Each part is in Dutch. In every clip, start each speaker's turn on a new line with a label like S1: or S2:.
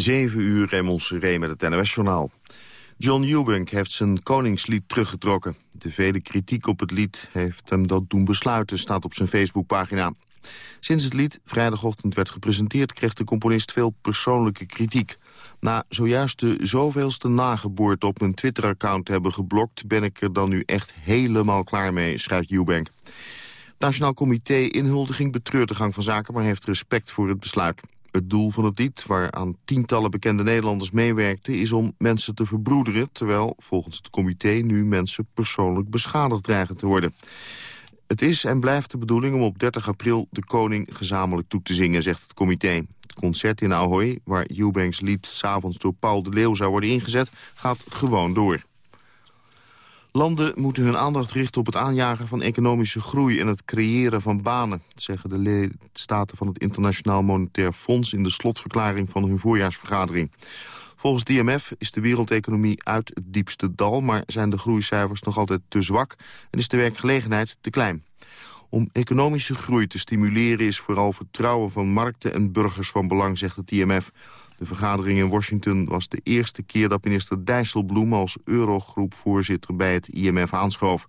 S1: 7 uur, Raymond Seré met het NOS-journaal. John Eubank heeft zijn koningslied teruggetrokken. De vele kritiek op het lied heeft hem dat doen besluiten, staat op zijn Facebookpagina. Sinds het lied vrijdagochtend werd gepresenteerd... kreeg de componist veel persoonlijke kritiek. Na zojuist de zoveelste nageboorte op mijn Twitter-account te hebben geblokt... ben ik er dan nu echt helemaal klaar mee, schrijft Eubank. Het Nationaal Comité Inhuldiging betreurt de gang van zaken... maar heeft respect voor het besluit. Het doel van het lied, waar aan tientallen bekende Nederlanders meewerkten... is om mensen te verbroederen, terwijl volgens het comité... nu mensen persoonlijk beschadigd dreigen te worden. Het is en blijft de bedoeling om op 30 april de koning gezamenlijk toe te zingen, zegt het comité. Het concert in Ahoy, waar Eubanks lied s'avonds door Paul de Leeuw zou worden ingezet, gaat gewoon door. Landen moeten hun aandacht richten op het aanjagen van economische groei... en het creëren van banen, zeggen de lidstaten van het Internationaal Monetair Fonds... in de slotverklaring van hun voorjaarsvergadering. Volgens het IMF is de wereldeconomie uit het diepste dal... maar zijn de groeicijfers nog altijd te zwak en is de werkgelegenheid te klein. Om economische groei te stimuleren is vooral vertrouwen van markten en burgers van belang, zegt het IMF. De vergadering in Washington was de eerste keer dat minister Dijsselbloem als Eurogroepvoorzitter bij het IMF aanschoof.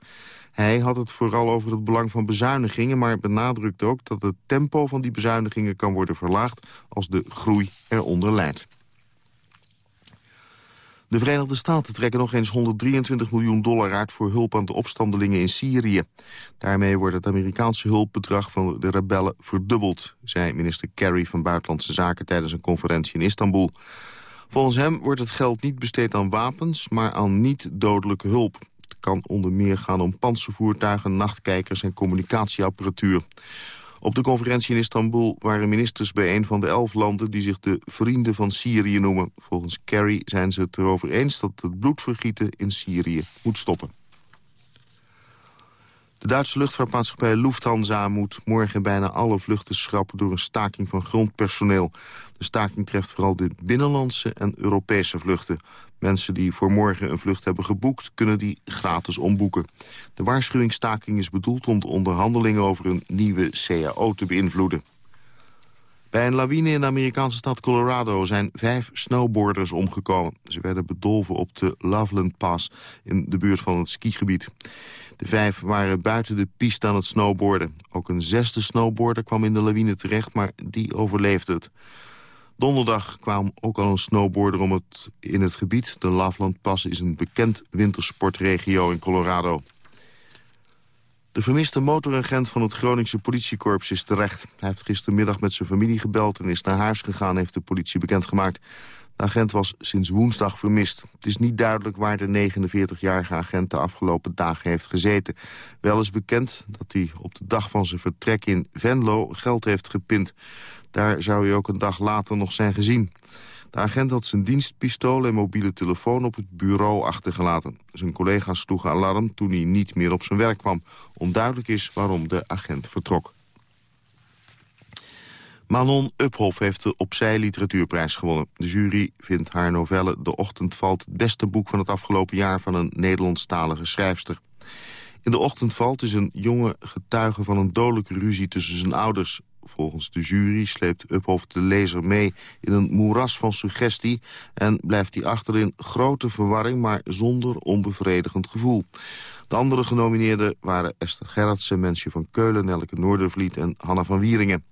S1: Hij had het vooral over het belang van bezuinigingen, maar benadrukt ook dat het tempo van die bezuinigingen kan worden verlaagd als de groei eronder leidt. De Verenigde Staten trekken nog eens 123 miljoen dollar uit... voor hulp aan de opstandelingen in Syrië. Daarmee wordt het Amerikaanse hulpbedrag van de rebellen verdubbeld... zei minister Kerry van Buitenlandse Zaken tijdens een conferentie in Istanbul. Volgens hem wordt het geld niet besteed aan wapens, maar aan niet-dodelijke hulp. Het kan onder meer gaan om panzervoertuigen, nachtkijkers en communicatieapparatuur. Op de conferentie in Istanbul waren ministers bij een van de elf landen... die zich de Vrienden van Syrië noemen. Volgens Kerry zijn ze het erover eens dat het bloedvergieten in Syrië moet stoppen. De Duitse luchtvaartmaatschappij Lufthansa moet morgen bijna alle vluchten schrappen door een staking van grondpersoneel. De staking treft vooral de binnenlandse en Europese vluchten. Mensen die voor morgen een vlucht hebben geboekt, kunnen die gratis omboeken. De waarschuwingsstaking is bedoeld om de onderhandelingen over een nieuwe CAO te beïnvloeden. Bij een lawine in de Amerikaanse stad Colorado zijn vijf snowboarders omgekomen. Ze werden bedolven op de Loveland Pass in de buurt van het skigebied. De vijf waren buiten de piste aan het snowboarden. Ook een zesde snowboarder kwam in de lawine terecht, maar die overleefde het. Donderdag kwam ook al een snowboarder om het, in het gebied. De Loveland Pass is een bekend wintersportregio in Colorado. De vermiste motoragent van het Groningse politiekorps is terecht. Hij heeft gistermiddag met zijn familie gebeld en is naar huis gegaan, heeft de politie bekendgemaakt. De agent was sinds woensdag vermist. Het is niet duidelijk waar de 49-jarige agent de afgelopen dagen heeft gezeten. Wel is bekend dat hij op de dag van zijn vertrek in Venlo geld heeft gepind. Daar zou hij ook een dag later nog zijn gezien. De agent had zijn dienstpistool en mobiele telefoon op het bureau achtergelaten. Zijn collega's sloegen alarm toen hij niet meer op zijn werk kwam. Onduidelijk is waarom de agent vertrok. Manon Uphoff heeft de Opzij Literatuurprijs gewonnen. De jury vindt haar novelle De Ochtend valt het beste boek van het afgelopen jaar van een Nederlandstalige schrijfster. In De Ochtend valt is een jonge getuige van een dodelijke ruzie tussen zijn ouders. Volgens de jury sleept Uphoff de lezer mee in een moeras van suggestie... en blijft hij achter in grote verwarring, maar zonder onbevredigend gevoel. De andere genomineerden waren Esther Gerritsen, Mensje van Keulen, Nelke Noordervliet en Hanna van Wieringen.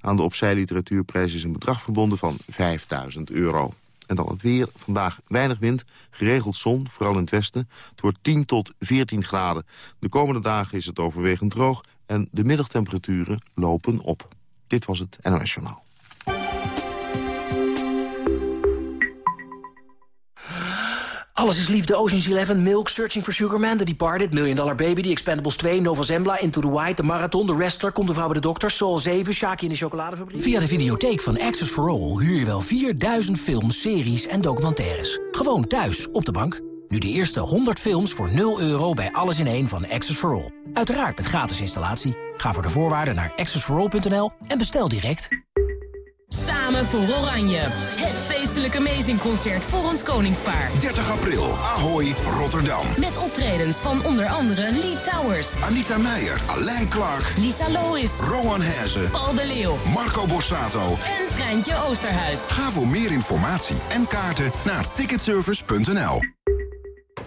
S1: Aan de Opzij Literatuurprijs is een bedrag verbonden van 5000 euro. En dan het weer. Vandaag weinig wind, geregeld zon, vooral in het westen. Het wordt 10 tot 14 graden. De komende dagen is het overwegend droog en de middagtemperaturen lopen op. Dit was het NOS Journaal.
S2: Alles is liefde, Ocean's Eleven, Milk, Searching for Sugar Man... The Departed, Million Dollar Baby, The Expendables 2... Nova Zembla, Into the White, The Marathon, The Wrestler... Komt de vrouw bij de dokter, Soul 7, Shaki in de chocoladefabriek...
S3: Via de videotheek van Access for All huur je wel 4000 films, series en documentaires. Gewoon thuis, op de bank. Nu de eerste 100 films voor 0 euro bij Alles in één van Access for All. Uiteraard met gratis installatie. Ga voor de voorwaarden naar accessforall.nl en bestel direct.
S4: Samen voor Oranje. Het feestelijke Amazing-concert voor ons koningspaar.
S5: 30 april, Ahoy, Rotterdam.
S4: Met optredens van onder andere Lee Towers.
S5: Anita Meijer, Alain Clark.
S4: Lisa Lois.
S5: Rowan Hezen.
S4: Paul de Leeuw.
S5: Marco Borsato.
S4: En Treintje Oosterhuis.
S5: Ga voor meer informatie en kaarten naar ticketservice.nl.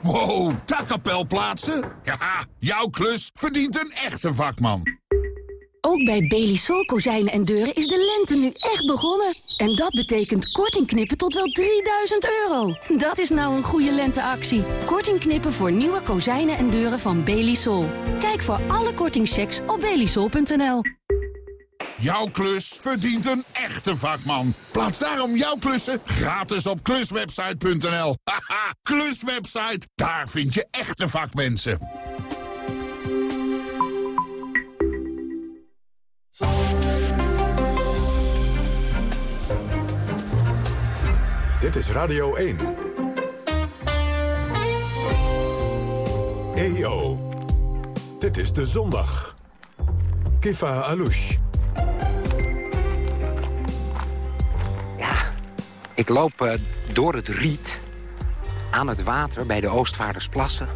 S6: Wow, takkapel plaatsen? Ja, jouw klus verdient een echte vakman.
S7: Ook bij Belisol kozijnen en deuren is de lente nu echt begonnen. En dat betekent korting knippen tot wel 3000 euro. Dat is nou een goede lenteactie. Korting knippen voor nieuwe kozijnen en deuren van Belisol. Kijk voor alle kortingchecks op belisol.nl.
S6: Jouw klus verdient een echte vakman. Plaats daarom jouw klussen gratis op kluswebsite.nl. Haha, kluswebsite, daar vind je echte vakmensen.
S8: Dit is Radio 1. EO. Dit is De Zondag. Kifa Alouche.
S9: Ik loop uh, door het riet aan het water bij de Oostvaardersplassen.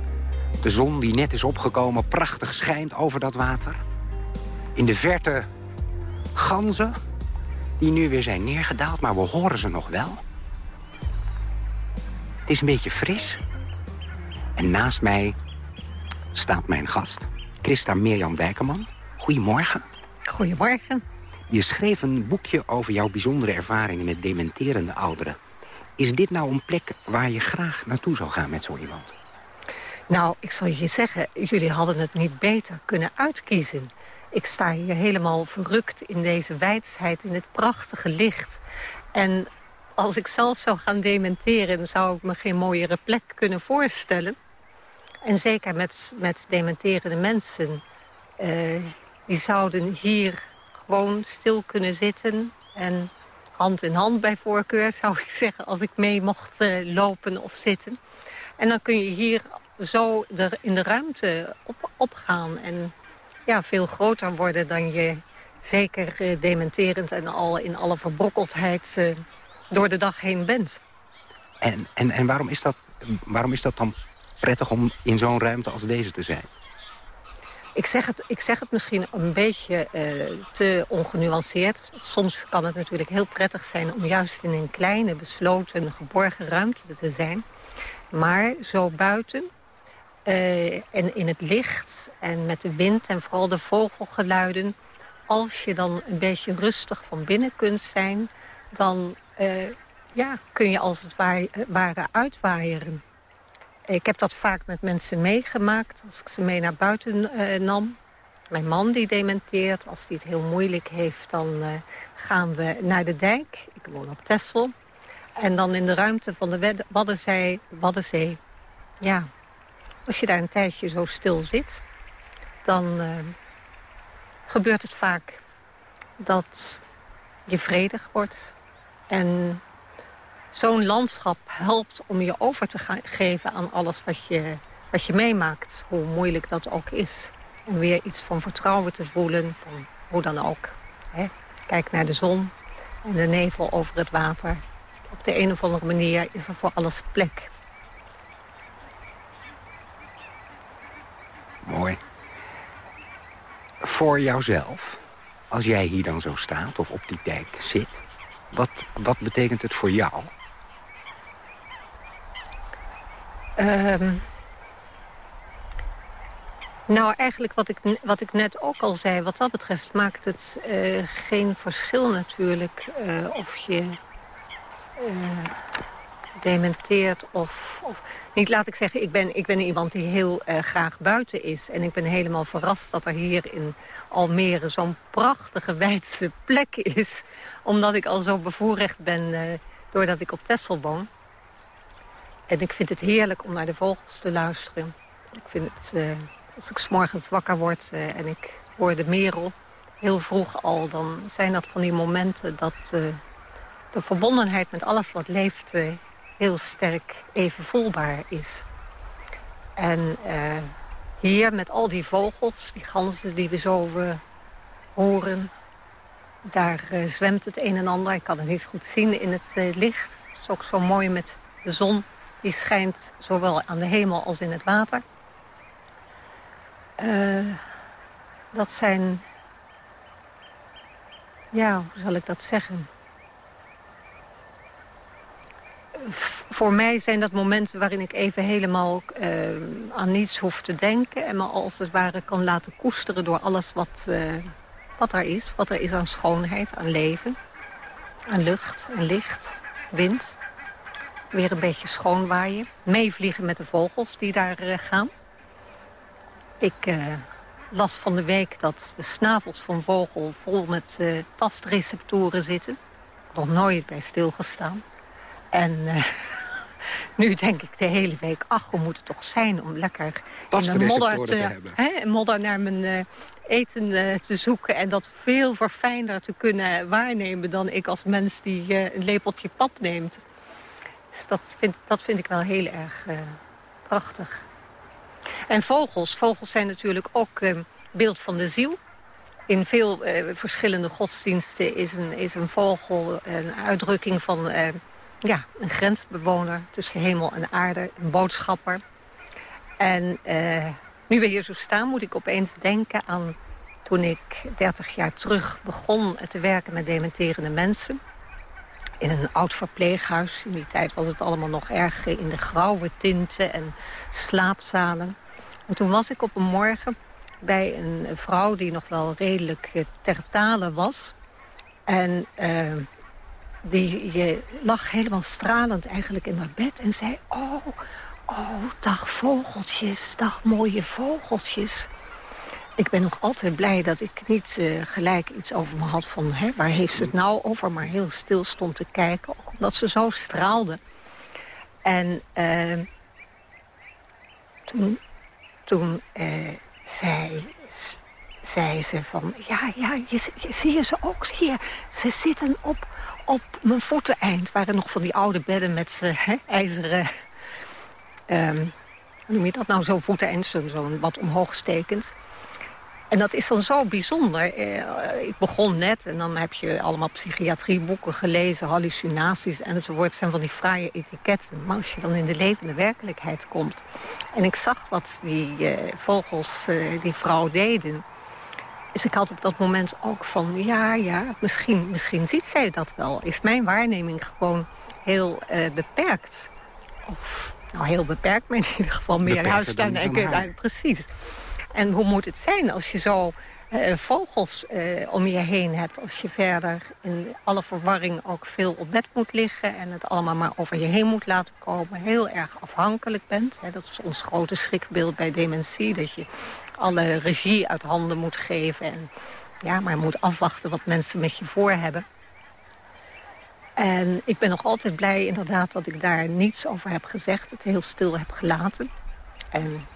S9: De zon die net is opgekomen prachtig schijnt over dat water. In de verte ganzen die nu weer zijn neergedaald, maar we horen ze nog wel. Het is een beetje fris. En naast mij staat mijn gast, Christa Mirjam Dijkerman. Goedemorgen.
S10: Goedemorgen.
S9: Je schreef een boekje over jouw bijzondere ervaringen met dementerende ouderen. Is dit nou een plek waar je graag naartoe zou gaan met zo iemand?
S10: Nou, ik zal je zeggen, jullie hadden het niet beter kunnen uitkiezen. Ik sta hier helemaal verrukt in deze wijsheid, in het prachtige licht. En als ik zelf zou gaan dementeren... zou ik me geen mooiere plek kunnen voorstellen. En zeker met, met dementerende mensen. Uh, die zouden hier gewoon stil kunnen zitten... en hand in hand bij voorkeur, zou ik zeggen... als ik mee mocht uh, lopen of zitten. En dan kun je hier zo in de ruimte op, opgaan... en ja, veel groter worden dan je zeker uh, dementerend... en al in alle verbrokkeldheid door de dag heen bent.
S9: En, en, en waarom, is dat, waarom is dat dan prettig om in zo'n ruimte als deze te zijn?
S10: Ik zeg het, ik zeg het misschien een beetje uh, te ongenuanceerd. Soms kan het natuurlijk heel prettig zijn om juist in een kleine, besloten, geborgen ruimte te zijn. Maar zo buiten uh, en in het licht en met de wind en vooral de vogelgeluiden... als je dan een beetje rustig van binnen kunt zijn... dan uh, ja, kun je als het ware uitwaaieren. Ik heb dat vaak met mensen meegemaakt als ik ze mee naar buiten uh, nam. Mijn man die dementeert, als hij het heel moeilijk heeft... dan uh, gaan we naar de dijk. Ik woon op Texel. En dan in de ruimte van de Waddenzee, Waddenzee. Ja, als je daar een tijdje zo stil zit... dan uh, gebeurt het vaak dat je vredig wordt en zo'n landschap helpt om je over te geven aan alles wat je, wat je meemaakt. Hoe moeilijk dat ook is. Om weer iets van vertrouwen te voelen, van hoe dan ook. Hè? Kijk naar de zon en de nevel over het water. Op de een of andere manier is er voor alles plek.
S9: Mooi. Voor jouzelf, als jij hier dan zo staat of op die dijk zit... Wat, wat betekent het voor jou?
S10: Um, nou, eigenlijk wat ik, wat ik net ook al zei. Wat dat betreft maakt het uh, geen verschil natuurlijk... Uh, of je uh, dementeert of. Niet, laat ik zeggen, ik ben, ik ben iemand die heel graag buiten is. En ik ben helemaal verrast dat er hier in Almere zo'n prachtige wijdse plek is. Omdat ik al zo bevoorrecht ben doordat ik op Texel woon. En ik vind het heerlijk om naar de vogels te luisteren. Ik vind het, uh, als ik s morgens wakker word en ik hoor de merel heel vroeg al... dan zijn dat van die momenten dat de verbondenheid met alles wat leeft heel sterk even voelbaar is. En hier met al die vogels, die ganzen die we zo horen... daar zwemt het een en ander. Ik kan het niet goed zien in het licht. Het is ook zo mooi met de zon. Die schijnt zowel aan de hemel als in het water. Uh, dat zijn... Ja, hoe zal ik dat zeggen? voor mij zijn dat momenten waarin ik even helemaal uh, aan niets hoef te denken... en me als het ware kan laten koesteren door alles wat, uh, wat er is. Wat er is aan schoonheid, aan leven, aan lucht, aan licht, wind. Weer een beetje schoonwaaien. Meevliegen met de vogels die daar uh, gaan. Ik las van de week dat de snavels van vogel vol met tastreceptoren zitten. Nog nooit bij stilgestaan. En uh, nu denk ik de hele week, ach, hoe moet het toch zijn om lekker in de modder, te, te hè, modder naar mijn uh, eten uh, te zoeken... en dat veel verfijnder te kunnen waarnemen dan ik als mens die een lepeltje pap neemt. Dus dat vind, dat vind ik wel heel erg prachtig. En vogels. Vogels zijn natuurlijk ook beeld van de ziel. In veel verschillende godsdiensten is een, is een vogel een uitdrukking van ja, een grensbewoner tussen hemel en aarde, een boodschapper. En uh, nu we hier zo staan, moet ik opeens denken aan toen ik 30 jaar terug begon te werken met dementerende mensen. In een oud verpleeghuis. In die tijd was het allemaal nog erg in de grauwe tinten en slaapzalen. En toen was ik op een morgen bij een vrouw die nog wel redelijk eh, ter tale was. En uh, die je lag helemaal stralend eigenlijk in haar bed en zei... Oh, oh, dag vogeltjes, dag mooie vogeltjes. Ik ben nog altijd blij dat ik niet uh, gelijk iets over me had van... Hè, waar heeft ze het nou over, maar heel stil stond te kijken. Omdat ze zo straalde. En uh, toen, toen uh, zei, ze van... Ja, ja, je, zie je ze ook hier. Ze zitten op op mijn voeteneind waren nog van die oude bedden met uh, ijzeren... Um, hoe noem je dat nou, zo'n voeteneind, zo'n zo wat omhoogstekend. En dat is dan zo bijzonder. Uh, ik begon net en dan heb je allemaal psychiatrieboeken gelezen... hallucinaties enzovoort, zijn van die fraaie etiketten. Maar als je dan in de levende werkelijkheid komt... en ik zag wat die uh, vogels, die vrouw deden... Dus ik had op dat moment ook van, ja, ja, misschien, misschien ziet zij dat wel. Is mijn waarneming gewoon heel uh, beperkt? Of, nou, heel beperkt, maar in ieder geval meer huistuin. En, precies. En hoe moet het zijn als je zo uh, vogels uh, om je heen hebt... als je verder in alle verwarring ook veel op bed moet liggen... en het allemaal maar over je heen moet laten komen. Heel erg afhankelijk bent. Hè, dat is ons grote schrikbeeld bij dementie. Dat je alle regie uit handen moet geven. En ja, maar moet afwachten wat mensen met je voor hebben. En ik ben nog altijd blij inderdaad dat ik daar niets over heb gezegd. Het heel stil heb gelaten. En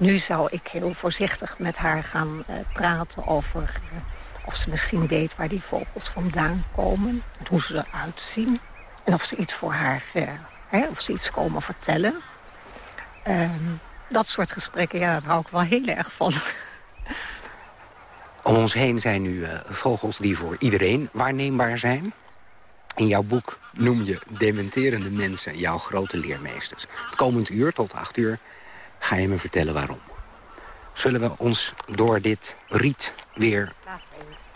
S10: nu zou ik heel voorzichtig met haar gaan uh, praten over... Uh, of ze misschien weet waar die vogels vandaan komen. En hoe ze eruit zien. En of ze iets voor haar... Uh, hè, of ze iets komen vertellen. Um, dat soort gesprekken, ja, daar hou ik wel heel erg van.
S9: Om ons heen zijn nu vogels die voor iedereen waarneembaar zijn. In jouw boek noem je dementerende mensen jouw grote leermeesters. Het komend uur tot acht uur ga je me vertellen waarom. Zullen we ons door dit riet weer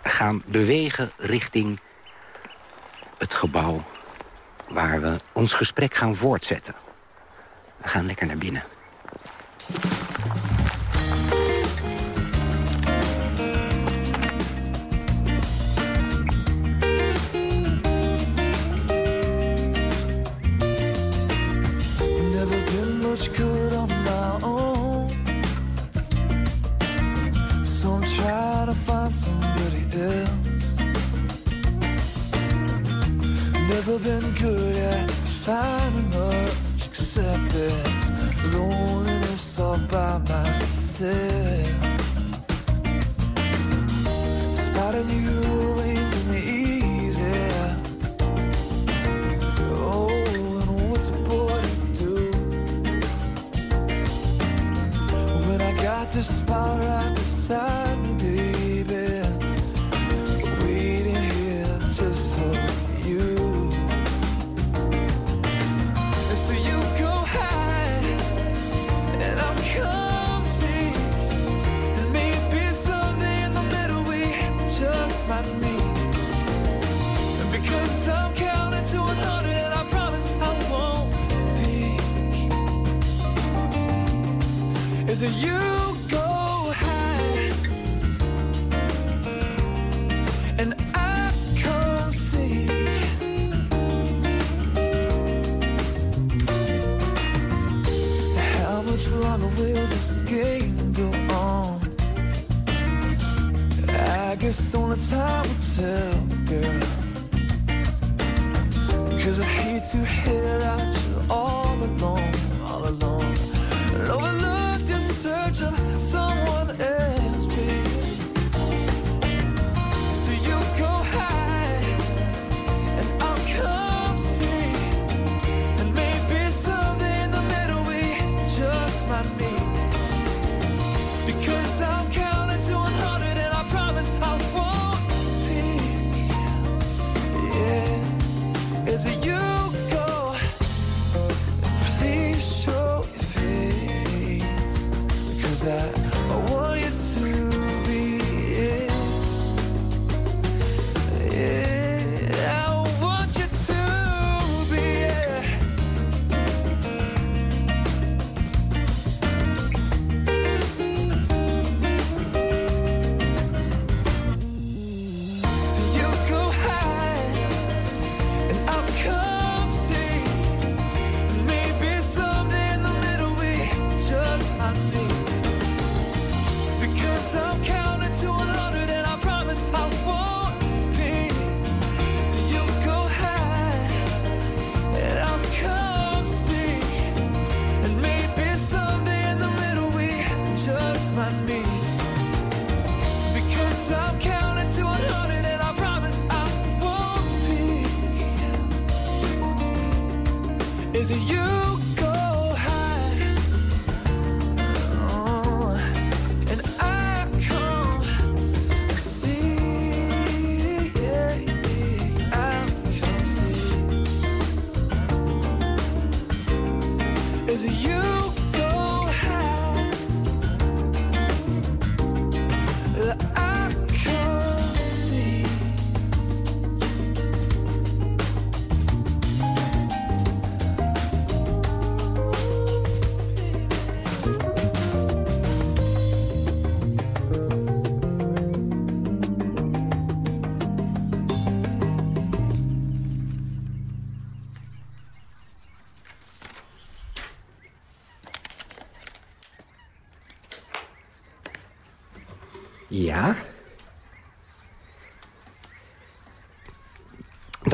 S9: gaan bewegen richting het gebouw... waar we ons gesprek gaan voortzetten. We gaan lekker naar binnen.
S11: Finding much except this loneliness all by myself. Spotting you ain't been easy. Oh, and what's a boy to do when I got this spot right beside me, to you.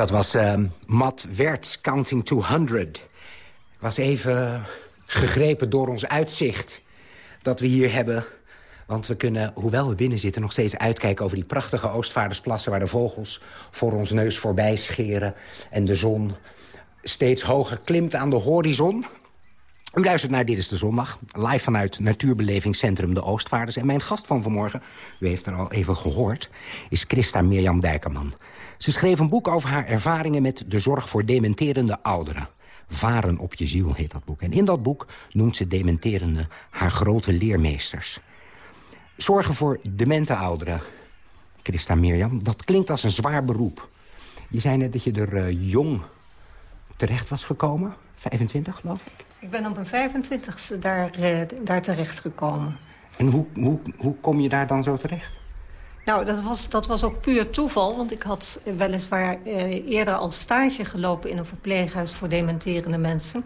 S9: Dat was ehm Matt Wertz, Counting to 100. Ik was even gegrepen door ons uitzicht dat we hier hebben. Want we kunnen, hoewel we binnen zitten, nog steeds uitkijken over die prachtige Oostvaardersplassen... waar de vogels voor ons neus voorbij scheren en de zon steeds hoger klimt aan de horizon. U luistert naar Dit is de Zondag, live vanuit Natuurbelevingscentrum De Oostvaarders. En mijn gast van vanmorgen, u heeft er al even gehoord, is Christa Mirjam Dijkerman. Ze schreef een boek over haar ervaringen met de zorg voor dementerende ouderen. Varen op je ziel heet dat boek. En in dat boek noemt ze dementerende haar grote leermeesters. Zorgen voor demente ouderen, Christa Mirjam, dat klinkt als een zwaar beroep. Je zei net dat je er eh, jong terecht was gekomen, 25 geloof ik.
S10: Ik ben op mijn 25ste daar, eh, daar terecht gekomen.
S9: En hoe, hoe, hoe kom je daar dan zo terecht?
S10: Nou, dat was, dat was ook puur toeval, want ik had weliswaar eh, eerder al stage gelopen in een verpleeghuis voor dementerende mensen.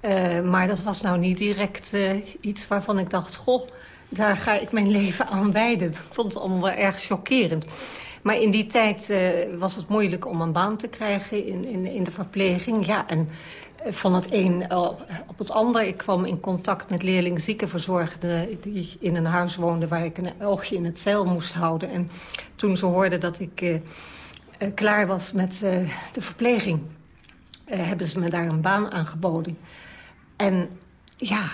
S10: Eh, maar dat was nou niet direct eh, iets waarvan ik dacht, goh, daar ga ik mijn leven aan wijden. Ik vond het allemaal wel erg chockerend. Maar in die tijd eh, was het moeilijk om een baan te krijgen in, in, in de verpleging. Ja, en van het een op het ander. Ik kwam in contact met leerling ziekenverzorgden... die in een huis woonden waar ik een oogje in het zeil moest houden. En toen ze hoorden dat ik uh, uh, klaar was met de verpleging... hebben ze me daar een baan aangeboden. En ja...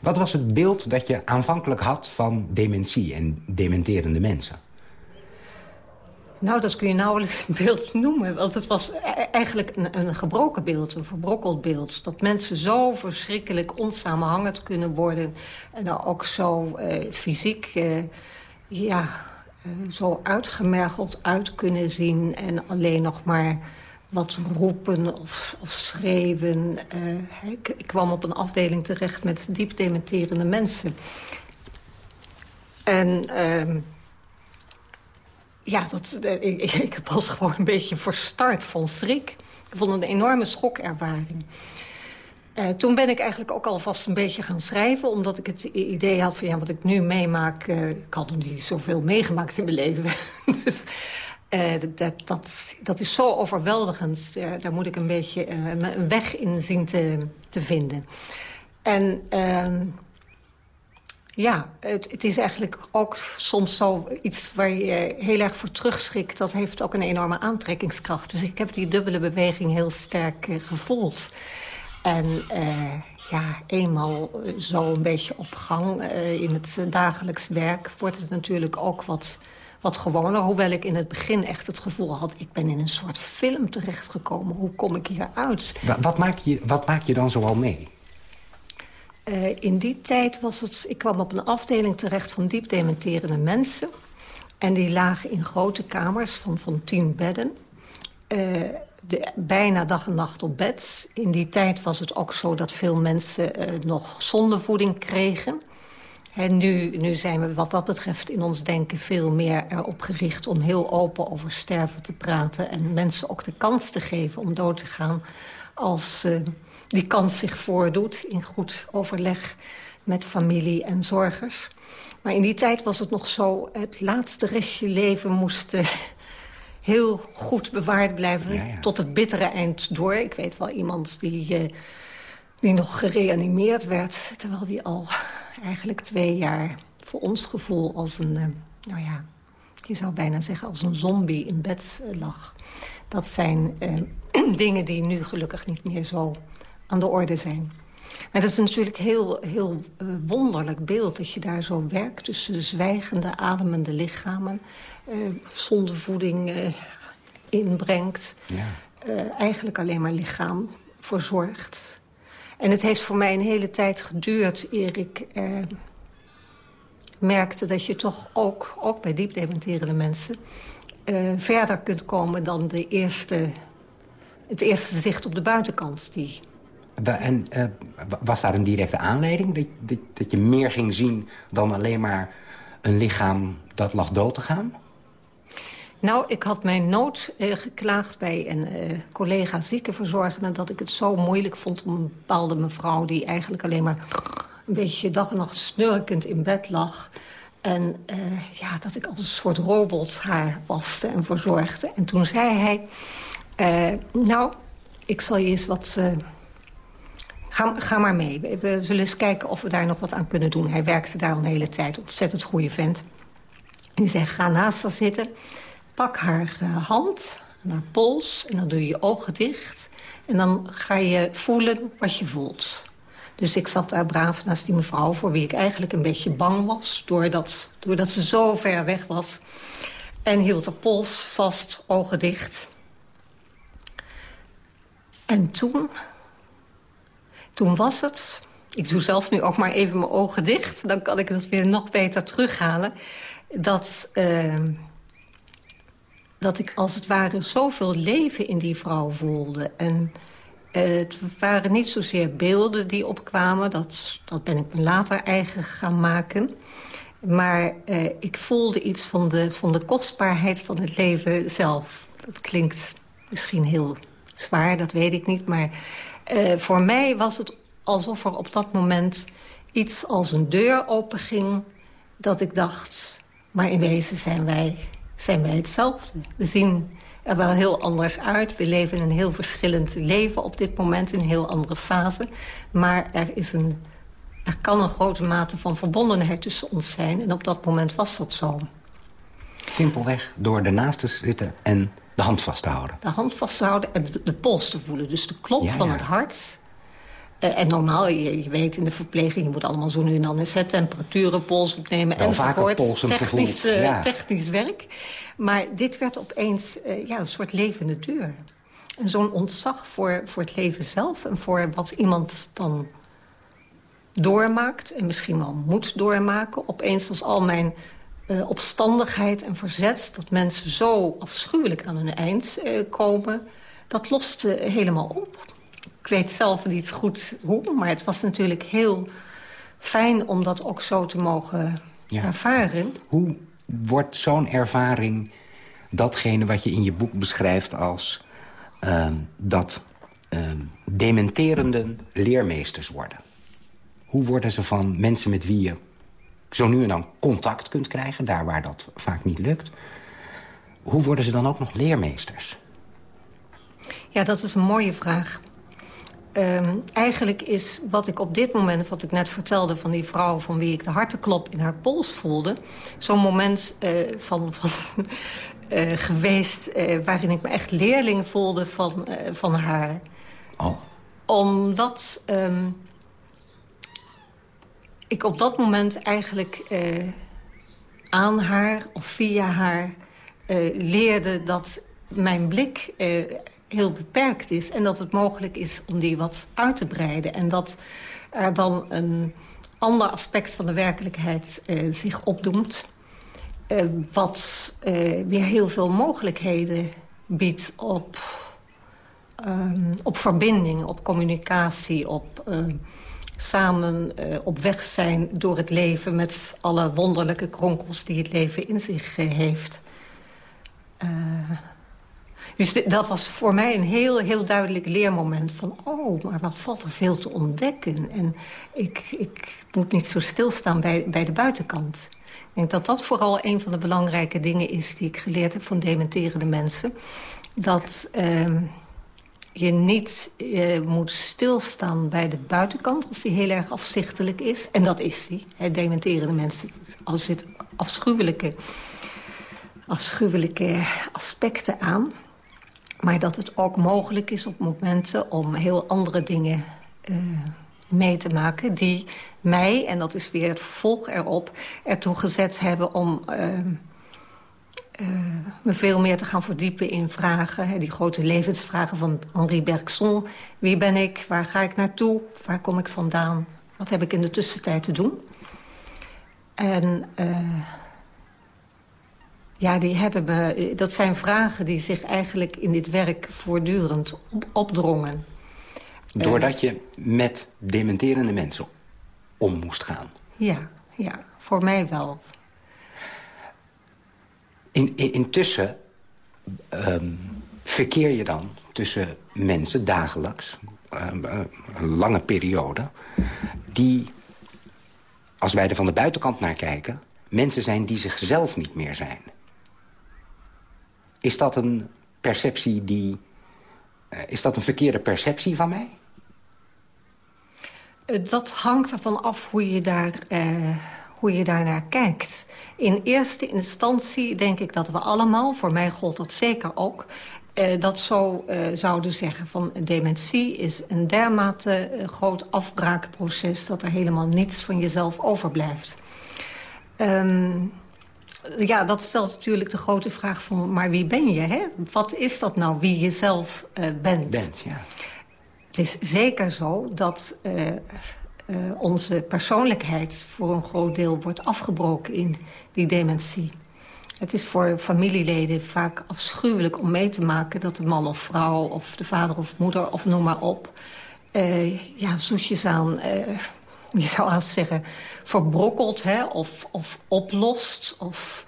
S9: Wat was het beeld dat je aanvankelijk had van dementie en dementerende mensen?
S10: Nou, dat kun je nauwelijks een beeld noemen. Want het was eigenlijk een, een gebroken beeld, een verbrokkeld beeld. Dat mensen zo verschrikkelijk onsamenhangend kunnen worden. En dan ook zo uh, fysiek, uh, ja, uh, zo uitgemergeld uit kunnen zien. En alleen nog maar wat roepen of, of schreeuwen. Eh, ik, ik, kwam op een afdeling terecht met diep dementerende mensen. En uh, ja, dat, eh, ik, ik, was gewoon een beetje verstart van schrik. Ik vond het een enorme schokervaring. Uh, toen ben ik eigenlijk ook alvast een beetje gaan schrijven... omdat ik het idee had van ja, wat ik nu meemaak... Uh, ik had nog niet zoveel meegemaakt in mijn leven. dus dat, dat, dat is zo overweldigend. daar moet ik een beetje een weg in zien te, te vinden. En ehm, ja, het, het, is eigenlijk ook soms zo iets waar je heel erg voor terugschrikt. Dat heeft ook een enorme aantrekkingskracht. Dus ik heb die dubbele beweging heel sterk gevoeld. En uh, ja, eenmaal zo een beetje op gang uh, in het dagelijks werk... wordt het natuurlijk ook wat, wat gewoner. Hoewel ik in het begin echt het gevoel had... ik ben in een soort film terechtgekomen. Hoe kom ik hier uit?
S9: Wat maak je, wat maak je dan zoal mee?
S10: Uh, in die tijd was het... Ik kwam op een afdeling terecht van diep dementerende mensen. En die lagen in grote kamers van, van tien bedden de, bijna dag en nacht op bed. In die tijd was het ook zo dat veel mensen uh, nog zondevoeding kregen. En nu, nu zijn we wat dat betreft in ons denken veel meer erop gericht... om heel open over sterven te praten... en mensen ook de kans te geven om dood te gaan... als die kans zich voordoet in goed overleg met familie en zorgers. Maar in die tijd was het nog zo... het laatste restje leven moest... Uh, heel goed bewaard blijven tot het bittere eind door. Ik weet wel iemand die, uh, die nog gereanimeerd werd... terwijl die al eigenlijk twee jaar voor ons gevoel als een... Uh, nou ja, je zou bijna zeggen als een zombie in bed lag. Dat zijn dingen die nu gelukkig niet meer zo aan de orde zijn. Maar dat is natuurlijk een heel, heel wonderlijk beeld... dat je daar zo werkt tussen zwijgende, ademende lichamen uh, zondevoeding uh, inbrengt. Ja. Uh, eigenlijk alleen maar lichaam verzorgt. En het heeft voor mij een hele tijd geduurd eer ik merkte dat je toch ook, ook bij diep dementerende mensen... verder kunt komen dan de eerste, het eerste zicht op de buitenkant. Die...
S9: En was daar een directe aanleiding? Dat, dat, dat je meer ging zien dan alleen maar een lichaam dat lag dood te gaan?
S10: Nou, ik had mijn nood eh, geklaagd bij een eh, collega ziekenverzorgende... dat ik het zo moeilijk vond om een bepaalde mevrouw... die eigenlijk alleen maar een beetje dag en nacht snurkend in bed lag... En ja, dat ik als een soort robot haar waste en verzorgde. En toen zei hij... Nou, ik zal je eens wat... Ga, ga maar mee. We, zullen eens kijken of we daar nog wat aan kunnen doen. Hij werkte daar al een hele tijd. Ontzettend goede vent. En die zei, ga naast haar zitten pak haar uh, hand, haar pols en dan doe je je ogen dicht. En dan ga je voelen wat je voelt. Dus ik zat daar braaf naast die mevrouw... voor wie ik eigenlijk een beetje bang was... doordat, doordat ze zo ver weg was. En hield de pols vast, ogen dicht. En toen... Toen was het... Ik doe zelf nu ook maar even mijn ogen dicht. Dan kan ik het weer nog beter terughalen. Dat... Uh, dat ik als het ware zoveel leven in die vrouw voelde. En uh, het waren niet zozeer beelden die opkwamen. Dat, dat ben ik me later eigen gaan maken. Maar uh, ik voelde iets van de, van de kostbaarheid van het leven zelf. Dat klinkt misschien heel zwaar, dat weet ik niet. Maar uh, voor mij was het alsof er op dat moment iets als een deur openging... dat ik dacht, maar in wezen zijn wij zijn wij hetzelfde. We zien er wel heel anders uit. We leven een heel verschillend leven op dit moment, in een heel andere fase. Maar er, is een, er kan een grote mate van verbondenheid tussen ons zijn. En op dat moment was dat zo.
S9: Simpelweg door ernaast te zitten en de hand vast te houden.
S10: De hand vast te houden en de, pols te voelen. Dus de klop van het hart uh, en normaal, je, je, weet in de verpleging, je moet allemaal zo nu en dan eens temperaturen, pols opnemen Wel enzovoort. Technisch, uh, ja. technisch werk. Maar dit werd opeens uh, ja, een soort levende deur. En zo'n ontzag voor, voor het leven zelf en voor wat iemand dan doormaakt... en misschien wel moet doormaken. Opeens was al mijn uh, opstandigheid en verzet... dat mensen zo afschuwelijk aan hun eind uh, komen dat loste helemaal op. Ik weet zelf niet goed hoe, maar het was natuurlijk heel fijn om dat ook zo te mogen
S9: Ja.
S10: ervaren.
S9: Hoe wordt zo'n ervaring datgene wat je in je boek beschrijft als ehm, dat ehm, dementerenden leermeesters worden? Hoe worden ze van mensen met wie je zo nu en dan contact kunt krijgen... daar waar dat vaak niet lukt... hoe worden ze dan ook nog leermeesters?
S10: Ja, dat is een mooie vraag. Ehm, eigenlijk is wat ik op dit moment, wat ik net vertelde... van die vrouw van wie ik de hartenklop in haar pols voelde... zo'n moment eh, van, van, eh, geweest eh, waarin ik me echt leerling voelde van, van haar.
S9: Oh.
S10: Omdat ehm, ik op dat moment eigenlijk eh, aan haar of via haar eh, leerde dat mijn blik eh, heel beperkt is... en dat het mogelijk is om die wat uit te breiden. En dat er dan een ander aspect van de werkelijkheid zich opdoemt... wat weer heel veel mogelijkheden biedt op, ehm, op verbinding, op communicatie... op samen eh, op weg zijn door het leven... met alle wonderlijke kronkels die het leven in zich eh, heeft... Eh, dus dat was voor mij een heel, heel duidelijk leermoment van... oh, maar wat valt er veel te ontdekken. En ik, ik moet niet zo stilstaan bij, bij de buitenkant. Ik denk dat dat vooral een van de belangrijke dingen is... die ik geleerd heb van dementerende mensen. Dat ehm, je niet eh, moet stilstaan bij de buitenkant... als die heel erg afzichtelijk is. En dat is die. Hè, dementerende mensen, als zit afschuwelijke afschuwelijke aspecten aan. Maar dat het ook mogelijk is op momenten om heel andere dingen eh, mee te maken... die mij, en dat is weer het vervolg erop, ertoe gezet hebben om... eh, eh, me veel meer te gaan verdiepen in vragen. Hè, die grote levensvragen van Henri Bergson. Wie ben ik? Waar ga ik naartoe? Waar kom ik vandaan? Wat heb ik in de tussentijd te doen? En eh, ja, die hebben me, dat zijn vragen die zich eigenlijk in dit werk voortdurend op, opdrongen.
S9: Doordat je met dementerende mensen om moest gaan.
S10: Ja, ja, voor mij wel.
S9: In, in- intussen ehm, verkeer je dan tussen mensen dagelijks, ehm, eh, een lange periode... die, als wij er van de buitenkant naar kijken... mensen zijn die zichzelf niet meer zijn. Is dat een perceptie die... eh, is dat een verkeerde perceptie van mij?
S10: Eh, Dat hangt ervan af hoe je, daar, hoe je daar naar kijkt. In eerste instantie denk ik dat we allemaal, voor mij gold dat zeker ook... eh, dat zo eh, zouden zeggen van dementie is een dermate eh, groot afbraakproces... dat er helemaal niets van jezelf overblijft. Ehm, ja, dat stelt natuurlijk de grote vraag van... maar wie ben je, hè? Wat is dat nou, wie je zelf eh, bent?
S9: Bent, ja.
S10: Het is zeker zo dat onze persoonlijkheid voor een groot deel wordt afgebroken in die dementie. Het is voor familieleden vaak afschuwelijk om mee te maken... dat de man of vrouw of de vader of moeder of noem maar op... eh, ja, zoetjes aan, eh, je zou haast zeggen, verbrokkelt hè, of, of oplost. Of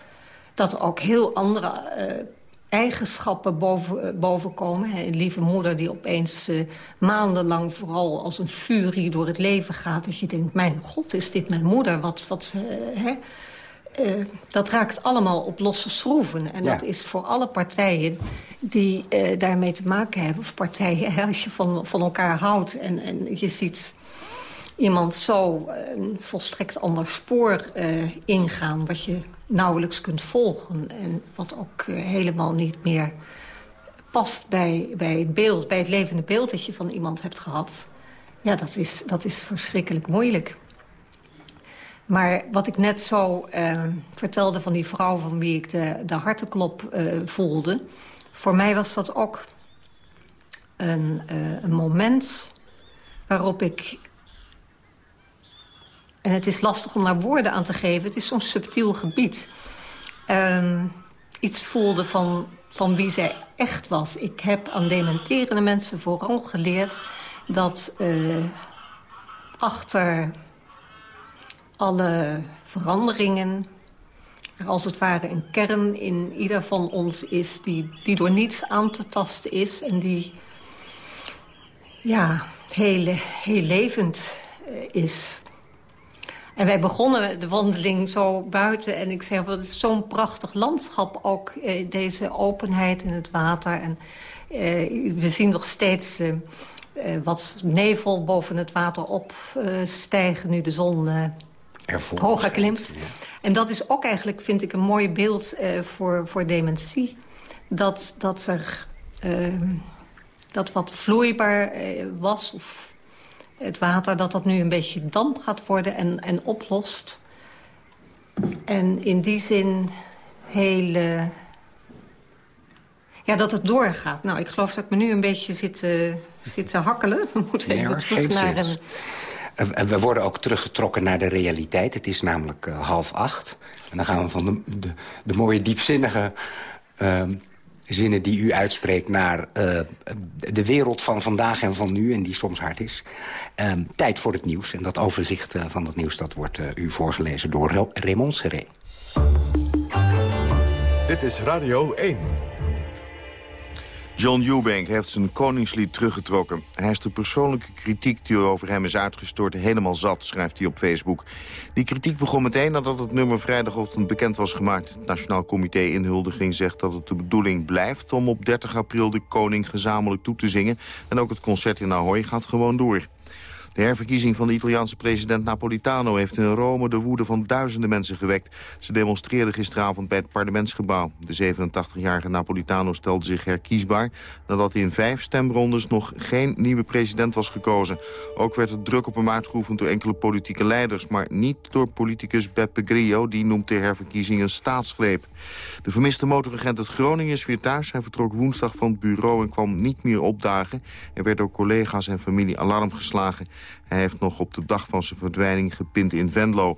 S10: dat er ook heel andere eh, eigenschappen boven, eh, bovenkomen. Hè. Een lieve moeder die opeens eh, maandenlang vooral als een furie door het leven gaat. Dat je denkt, mijn god, is dit mijn moeder? Wat, wat, eh, hè? Dat raakt allemaal op losse schroeven. En
S9: Ja.
S10: dat is voor alle partijen die daarmee te maken hebben... of partijen, hè, als je van, van elkaar houdt en, en je ziet iemand zo een volstrekt ander spoor ingaan... wat je nauwelijks kunt volgen en wat ook eh, helemaal niet meer past bij, bij het beeld... bij het levende beeld dat je van iemand hebt gehad. Ja, dat is, dat is verschrikkelijk moeilijk. Maar wat ik net zo eh, vertelde van die vrouw... van wie ik de, de hartenklop eh, voelde... voor mij was dat ook een, een moment waarop ik... en het is lastig om daar woorden aan te geven... het is zo'n subtiel gebied... ehm, iets voelde van van wie zij echt was. Ik heb aan dementerende mensen vooral geleerd dat uh, achter alle veranderingen... er als het ware een kern in ieder van ons is... die, die door niets aan te tasten is en die ja, heel, heel levend uh, is. En wij begonnen de wandeling zo buiten. En ik zeg, het is zo'n prachtig landschap ook. Eh, deze openheid in het water. En eh, we zien nog steeds eh, eh wat nevel boven het water opstijgen... nu de zon eh, hoger klimt. En dat is ook eigenlijk, vind ik, een mooi beeld eh, voor, voor dementie. Dat, dat er... dat wat vloeibaar was... of het water, dat dat nu een beetje damp gaat worden en, en oplost. En in die zin heel... ja, dat het doorgaat. Nou, ik geloof dat ik me nu een beetje zit, uh, zit te hakkelen. We moeten even nee, terug naar een...
S9: En we worden ook teruggetrokken naar de realiteit. Het is namelijk uh, half acht. En dan gaan we van de, de, de mooie diepzinnige... Uh, zinnen die u uitspreekt naar uh, de wereld van vandaag en van nu... en die soms hard is. Um, tijd voor het nieuws. En dat overzicht uh, van dat nieuws dat wordt uh, u voorgelezen door Raymond Serré.
S8: Dit is Radio 1.
S1: John Eubank heeft zijn koningslied teruggetrokken. Hij is de persoonlijke kritiek die over hem is uitgestort helemaal zat, schrijft hij op Facebook. Die kritiek begon meteen nadat het nummer vrijdagochtend bekend was gemaakt. Het Nationaal Comité Inhuldiging zegt dat het de bedoeling blijft... om op 30 april de koning gezamenlijk toe te zingen. En ook het concert in Ahoy gaat gewoon door. De herverkiezing van de Italiaanse president Napolitano heeft in Rome de woede van duizenden mensen gewekt. Ze demonstreerden gisteravond bij het parlementsgebouw. De 87-jarige Napolitano stelde zich herkiesbaar nadat in vijf stemrondes nog geen nieuwe president was gekozen. Ook werd het druk op hem uitgeoefend door enkele politieke leiders, maar niet door politicus Beppe Grillo, die noemt de herverkiezing een staatsgreep. De vermiste motoragent uit Groningen is weer thuis. Hij vertrok woensdag van het bureau en kwam niet meer opdagen. Er werd door collega's en familie alarm geslagen. Hij heeft nog op de dag van zijn verdwijning gepind in Venlo...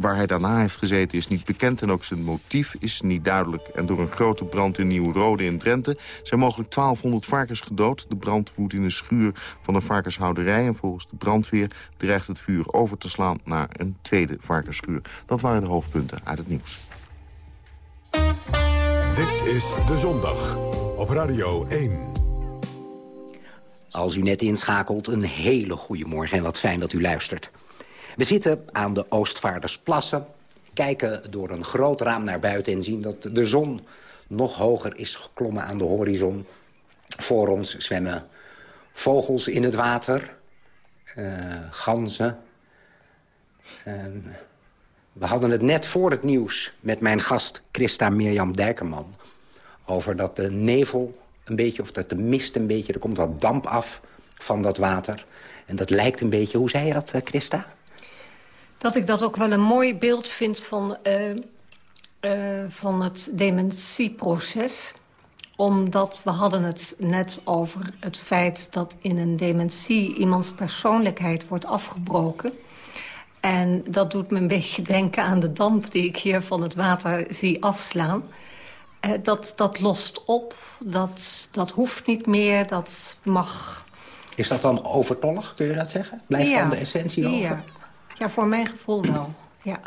S1: Waar, hij daarna heeft gezeten is niet bekend en ook zijn motief is niet duidelijk. En door een grote brand in Nieuw-Rode in Drenthe zijn mogelijk 1200 varkens gedood. De brand woedt in een schuur van een varkenshouderij... en volgens de brandweer dreigt het vuur over te slaan naar een tweede varkensschuur. Dat waren de hoofdpunten uit het nieuws.
S8: Dit is De Zondag op Radio 1.
S9: Als u net inschakelt, een hele goede morgen en wat fijn dat u luistert. We zitten aan de Oostvaardersplassen, kijken door een groot raam naar buiten... en zien dat de zon nog hoger is geklommen aan de horizon. Voor ons zwemmen vogels in het water, uh, ganzen. Uh, we hadden het net voor het nieuws met mijn gast Christa Mirjam Dijkerman... over dat de nevel een beetje, of dat de mist een beetje... er komt wat damp af van dat water. En dat lijkt een beetje... Hoe zei je dat, eh, Christa?
S10: Dat ik dat ook wel een mooi beeld vind van, uh, uh, van het dementieproces omdat we hadden het net over het feit dat in een dementie iemands persoonlijkheid wordt afgebroken. En dat doet me een beetje denken aan de damp die ik hier van het water zie afslaan. Uh, dat, dat lost op, dat, dat hoeft niet meer, dat mag...
S9: Is dat dan overtollig, kun je dat zeggen? Blijft
S10: ja.
S9: dan de essentie over?
S10: Ja. ja, voor mijn gevoel wel, ja.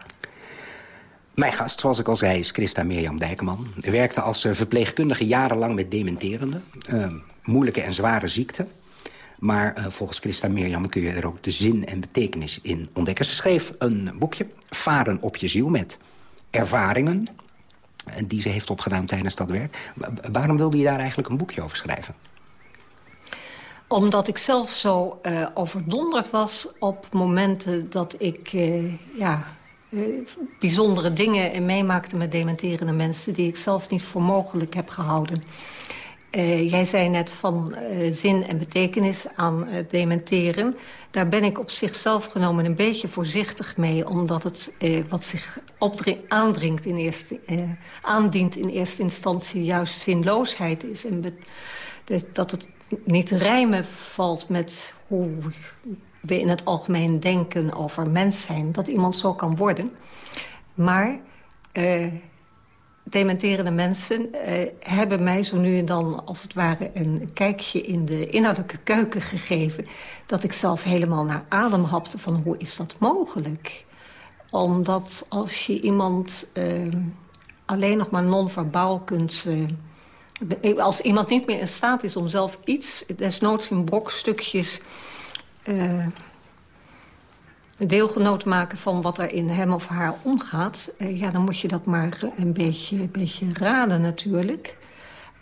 S9: Mijn gast, zoals ik al zei, is Christa Mirjam Dijkman. Werkte als eh, verpleegkundige jarenlang met dementerende. Uh, moeilijke en zware ziekten. Maar uh, volgens Christa Mirjam kun je er ook de zin en betekenis in ontdekken. Ze schreef een boekje, Varen op je ziel, met ervaringen die ze heeft opgedaan tijdens dat werk. Waarom wilde je daar eigenlijk een boekje over schrijven?
S10: Omdat ik zelf zo uh, overdonderd was op momenten dat ik uh, ja, bijzondere dingen meemaakte met dementerende mensen... die ik zelf niet voor mogelijk heb gehouden. Uh, jij zei net van uh, zin en betekenis aan uh, dementeren. Daar ben ik op zichzelf genomen een beetje voorzichtig mee... omdat het wat zich aandringt in eerste, aandient in eerste instantie juist zinloosheid is. En dat het niet rijmen valt met hoe we in het algemeen denken over mens zijn. Dat iemand zo kan worden. Maar dementerende mensen eh, hebben mij zo nu en dan als het ware een kijkje in de innerlijke keuken gegeven. Dat ik zelf helemaal naar adem hapte van hoe is dat mogelijk? Omdat als je iemand eh, alleen nog maar non-verbaal kunt... eh, als iemand niet meer in staat is om zelf iets, desnoods in brokstukjes... eh, deelgenoot maken van wat er in hem of haar omgaat... eh, ja, dan moet je dat maar een beetje, een beetje raden natuurlijk.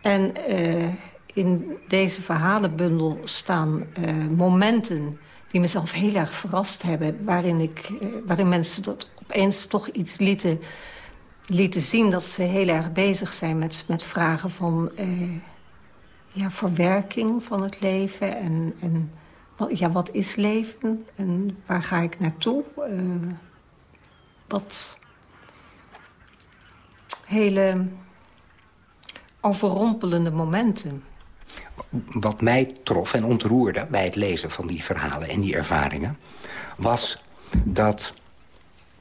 S10: En eh, in deze verhalenbundel staan eh, momenten die mezelf heel erg verrast hebben... waarin, ik, waarin mensen dat opeens toch iets lieten, lieten zien... dat ze heel erg bezig zijn met, met vragen van ja, verwerking van het leven... en, en ja, wat is leven en waar ga ik naartoe? Eh, wat hele overrompelende momenten.
S9: Wat mij trof en ontroerde bij het lezen van die verhalen en die ervaringen... was dat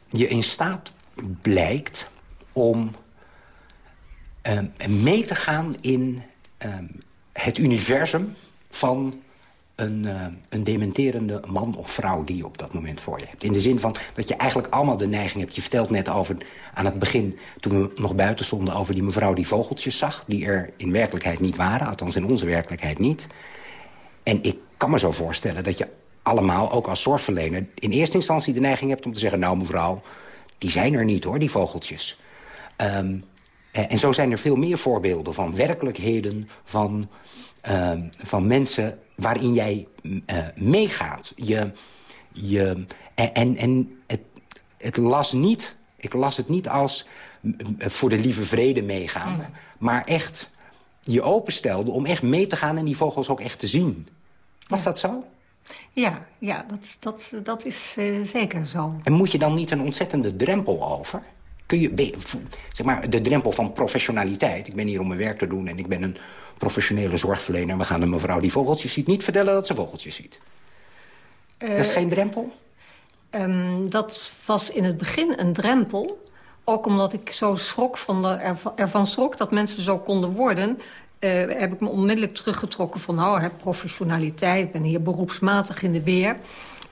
S9: je in staat blijkt om ehm, mee te gaan in ehm, het universum van een, eh, een dementerende man of vrouw die je op dat moment voor je hebt. In de zin van dat je eigenlijk allemaal de neiging hebt... je vertelt net over aan het begin, toen we nog buiten stonden... over die mevrouw die vogeltjes zag, die er in werkelijkheid niet waren. Althans in onze werkelijkheid niet. En ik kan me zo voorstellen dat je allemaal, ook als zorgverlener... in eerste instantie de neiging hebt om te zeggen... nou mevrouw, die zijn er niet hoor, die vogeltjes. Ehm, eh, en zo zijn er veel meer voorbeelden van werkelijkheden... van, ehm, van mensen waarin jij mm, eh, meegaat. Je, je, en en, het, het las niet, ik las het niet als mm, mm, voor de lieve vrede meegaan... maar echt je openstelde om echt mee te gaan... en die vogels ook echt te zien. Was dat zo?
S10: Ja, ja dat, dat, dat is eh, zeker zo.
S9: En moet je dan niet een ontzettende drempel over? Kun je, zeg maar, de drempel van professionaliteit. Ik ben hier om mijn werk te doen en ik ben een professionele zorgverlener. We gaan een mevrouw die vogeltjes ziet niet vertellen dat ze vogeltjes ziet. dat is
S10: Eh,
S9: geen drempel?
S10: Ehm, dat was in het begin een drempel. Ook omdat ik zo schrok van de, ervan, ervan schrok dat mensen zo konden worden... eh, heb ik me onmiddellijk teruggetrokken van... nou, hè, professionaliteit, ik ben hier beroepsmatig in de weer.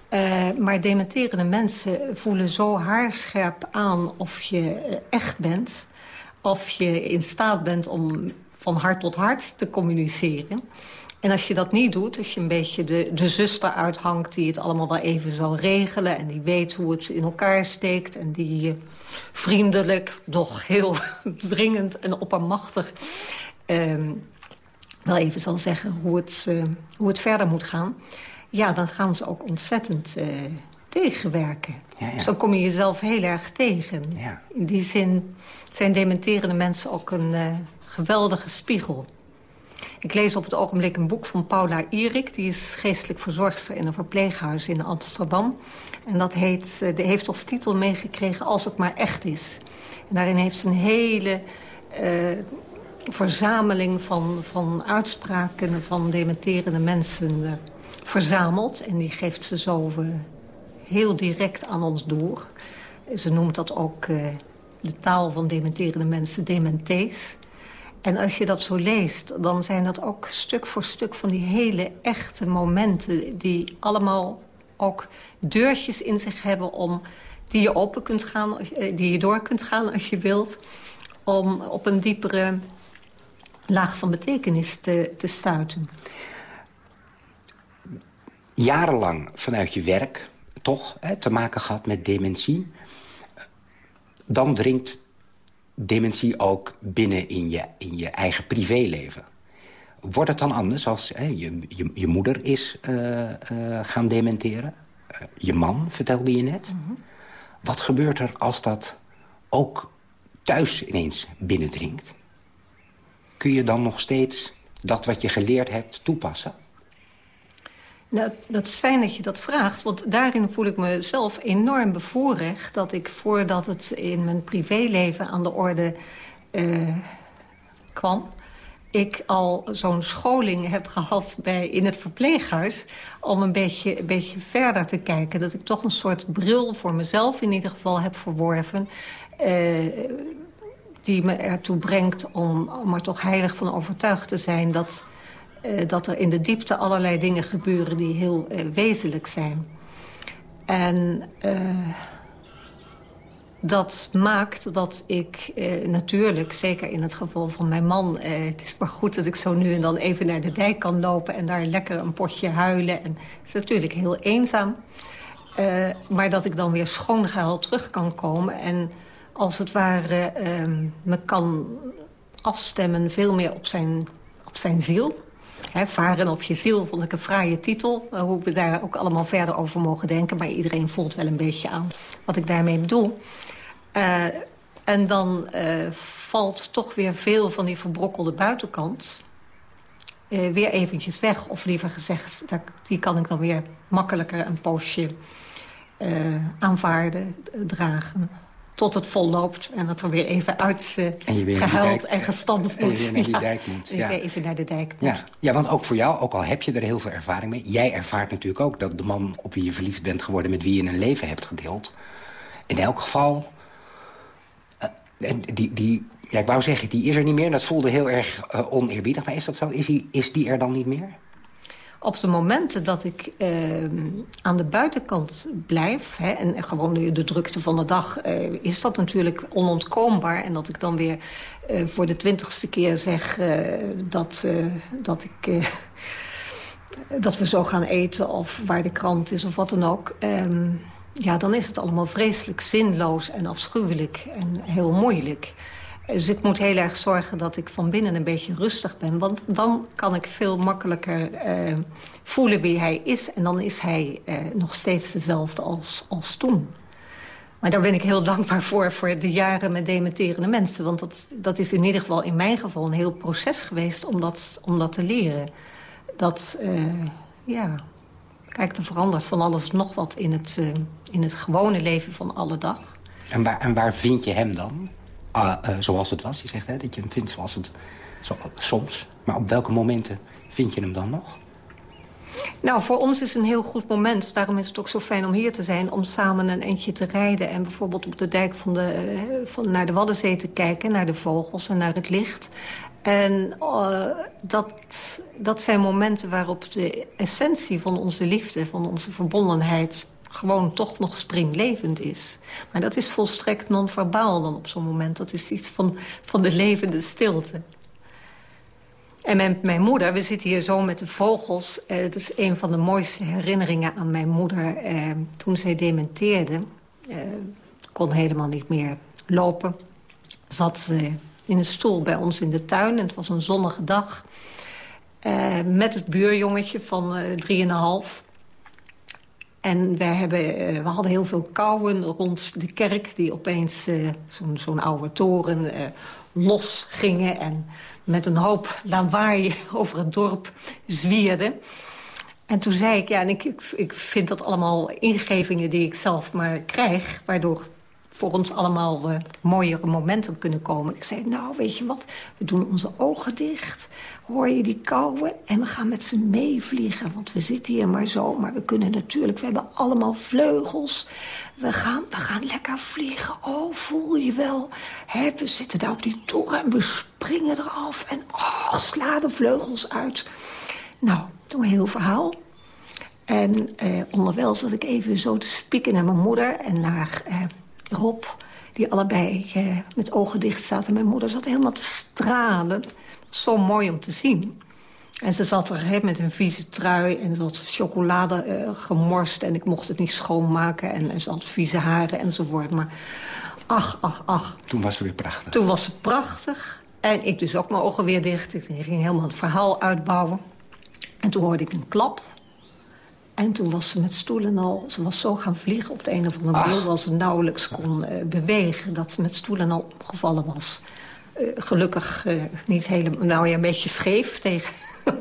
S10: Eh, maar dementerende mensen voelen zo haarscherp aan of je echt bent... of je in staat bent om van hart tot hart te communiceren... En als je dat niet doet, als je een beetje de, de zuster uithangt... die het allemaal wel even zal regelen... en die weet hoe het in elkaar steekt... en die je vriendelijk, doch heel dringend en oppermachtig... ehm, wel even zal zeggen hoe het, eh, hoe het verder moet gaan... ja, dan gaan ze ook ontzettend eh, tegenwerken.
S9: Ja, ja.
S10: Dan kom je jezelf heel erg tegen.
S9: Ja.
S10: In die zin zijn dementerende mensen ook een eh, geweldige spiegel... Ik lees op het ogenblik een boek van Paula Ierik. Die is geestelijk verzorgster in een verpleeghuis in Amsterdam. En dat heet, eh, die heeft als titel meegekregen Als het maar echt is. En daarin heeft ze een hele eh, verzameling van, van uitspraken van dementerende mensen eh, verzameld. En die geeft ze zo heel direct aan ons door. Ze noemt dat ook de taal van dementerende mensen dementees. En als je dat zo leest, dan zijn dat ook stuk voor stuk van die hele echte momenten... die allemaal ook deurtjes in zich hebben om, die je open kunt gaan, eh, die je door kunt gaan als je wilt... om op een diepere laag van betekenis te, te stuiten.
S9: Jarenlang vanuit je werk toch hè, te maken gehad met dementie. Dan dringt dementie ook binnen in je, in je eigen privéleven. Wordt het dan anders als hè, je, je, je moeder is eh, eh, gaan dementeren? Eh, je man, vertelde je net. Wat gebeurt er als dat ook thuis ineens binnendringt? Kun je dan nog steeds dat wat je geleerd hebt toepassen?
S10: Nou, dat is fijn dat je dat vraagt, want daarin voel ik mezelf enorm bevoorrecht... dat ik voordat het in mijn privéleven aan de orde eh, kwam... ik al zo'n scholing heb gehad bij, in het verpleeghuis... om een beetje, een beetje verder te kijken. Dat ik toch een soort bril voor mezelf in ieder geval heb verworven... eh, die me ertoe brengt om, om er toch heilig van overtuigd te zijn... dat, dat er in de diepte allerlei dingen gebeuren die heel eh, wezenlijk zijn. En eh, dat maakt dat ik eh, natuurlijk, zeker in het geval van mijn man... Eh, het is maar goed dat ik zo nu en dan even naar de dijk kan lopen... en daar lekker een potje huilen. En het is natuurlijk heel eenzaam. Eh, maar dat ik dan weer schoongehuild terug kan komen... en als het ware ehm, me kan afstemmen veel meer op zijn, op zijn ziel... Varen op je ziel vond ik een fraaie titel. Uh, hoe we daar ook allemaal verder over mogen denken. Maar iedereen voelt wel een beetje aan wat ik daarmee bedoel. Uh, en dan uh, valt toch weer veel van die verbrokkelde buitenkant... weer eventjes weg. Of liever gezegd, die kan ik dan weer makkelijker een poosje aanvaarden, dragen tot het vol loopt en dat er weer even uitgehuild uh, en gestampt moet.
S9: En weer naar die dijk moet.
S10: Ja. even naar de dijk moet.
S9: Ja. ja, want ook voor jou, ook al heb je er heel veel ervaring mee... jij ervaart natuurlijk ook dat de man op wie je verliefd bent geworden... met wie je een leven hebt gedeeld... in elk geval... Uh, die, die, ja, ik wou zeggen, die is er niet meer. Dat voelde heel erg uh, oneerbiedig. Maar is dat zo? Is die, is die er dan niet meer?
S10: Op de momenten dat ik uh, aan de buitenkant blijf... Hè, en gewoon de, drukte van de dag, uh, is dat natuurlijk onontkoombaar. En dat ik dan weer uh, voor de twintigste keer zeg dat, dat, ik, dat we zo gaan eten... of waar de krant is of wat dan ook... Um, ja, dan is het allemaal vreselijk zinloos en afschuwelijk en heel moeilijk... Dus ik moet heel erg zorgen dat ik van binnen een beetje rustig ben. Want dan kan ik veel makkelijker uh, voelen wie hij is. En dan is hij uh, nog steeds dezelfde als, toen. Maar daar ben ik heel dankbaar voor, voor de jaren met dementerende mensen. Want dat, dat is in ieder geval in mijn geval een heel proces geweest om dat, om dat te leren. Dat, uh, ja, kijk, er verandert van alles nog wat in het, in het gewone leven van alle dag.
S9: En waar, en waar vind je hem dan? Uh, uh, zoals het was. Je zegt hè, dat je hem vindt zoals het soms. Maar op welke momenten vind je hem dan nog?
S10: Nou, voor ons is een heel goed moment. Daarom is het ook zo fijn om hier te zijn. Om samen een eindje te rijden. En bijvoorbeeld op de dijk van de, van, naar de Waddenzee te kijken. Naar de vogels en naar het licht. En uh, dat, dat zijn momenten waarop de essentie van onze liefde... van onze verbondenheid gewoon toch nog springlevend is. Maar dat is volstrekt non-verbaal dan op zo'n moment. Dat is iets van, van de levende stilte. En mijn, mijn moeder, we zitten hier zo met de vogels. Eh, het is een van de mooiste herinneringen aan mijn moeder. Eh, toen zij dementeerde, eh, kon helemaal niet meer lopen. Zat ze in een stoel bij ons in de tuin. En het was een zonnige dag. Eh, met het buurjongetje van uh, drieënhalf. En wij hebben, eh, we hadden heel veel kouwen rond de kerk... die opeens uh, zo'n oude toren uh, los gingen... en met een hoop lawaai over het dorp zwierden. En toen zei ik, ja, en ik, ik vind dat allemaal ingevingen die ik zelf maar krijg... waardoor voor ons allemaal uh, mooiere momenten kunnen komen. Ik zei, nou, weet je wat, we doen onze ogen dicht. Hoor je die kauwen? En we gaan met ze meevliegen. Want we zitten hier maar zo. Maar we kunnen natuurlijk, we hebben allemaal vleugels. We gaan, we gaan lekker vliegen. Oh, voel je wel? We zitten daar op die toren en we springen eraf. En oh, sla de vleugels uit. Nou, toen heel verhaal. En eh, onderwijl zat ik even zo te spieken naar mijn moeder en naar... Eh, Rob, die allebei eh, met ogen dicht zaten. Mijn moeder zat helemaal te stralen. Zo mooi om te zien. En ze zat er met een vieze trui en ze had chocolade uh, gemorst... en ik mocht het niet schoonmaken en, en ze had vieze haren enzovoort. Maar ach, ach, ach.
S9: Toen was ze weer prachtig.
S10: Toen was ze prachtig. En ik dus ook mijn ogen weer dicht. Ik ging helemaal het verhaal uitbouwen. En toen hoorde ik een klap en toen was ze met stoelen al... Ze was zo gaan vliegen op de een of andere manier... dat ze nauwelijks kon uh, bewegen. Dat ze met stoelen al opgevallen was. Uh, gelukkig uh, niet helemaal... Nou ja, een beetje scheef tegen...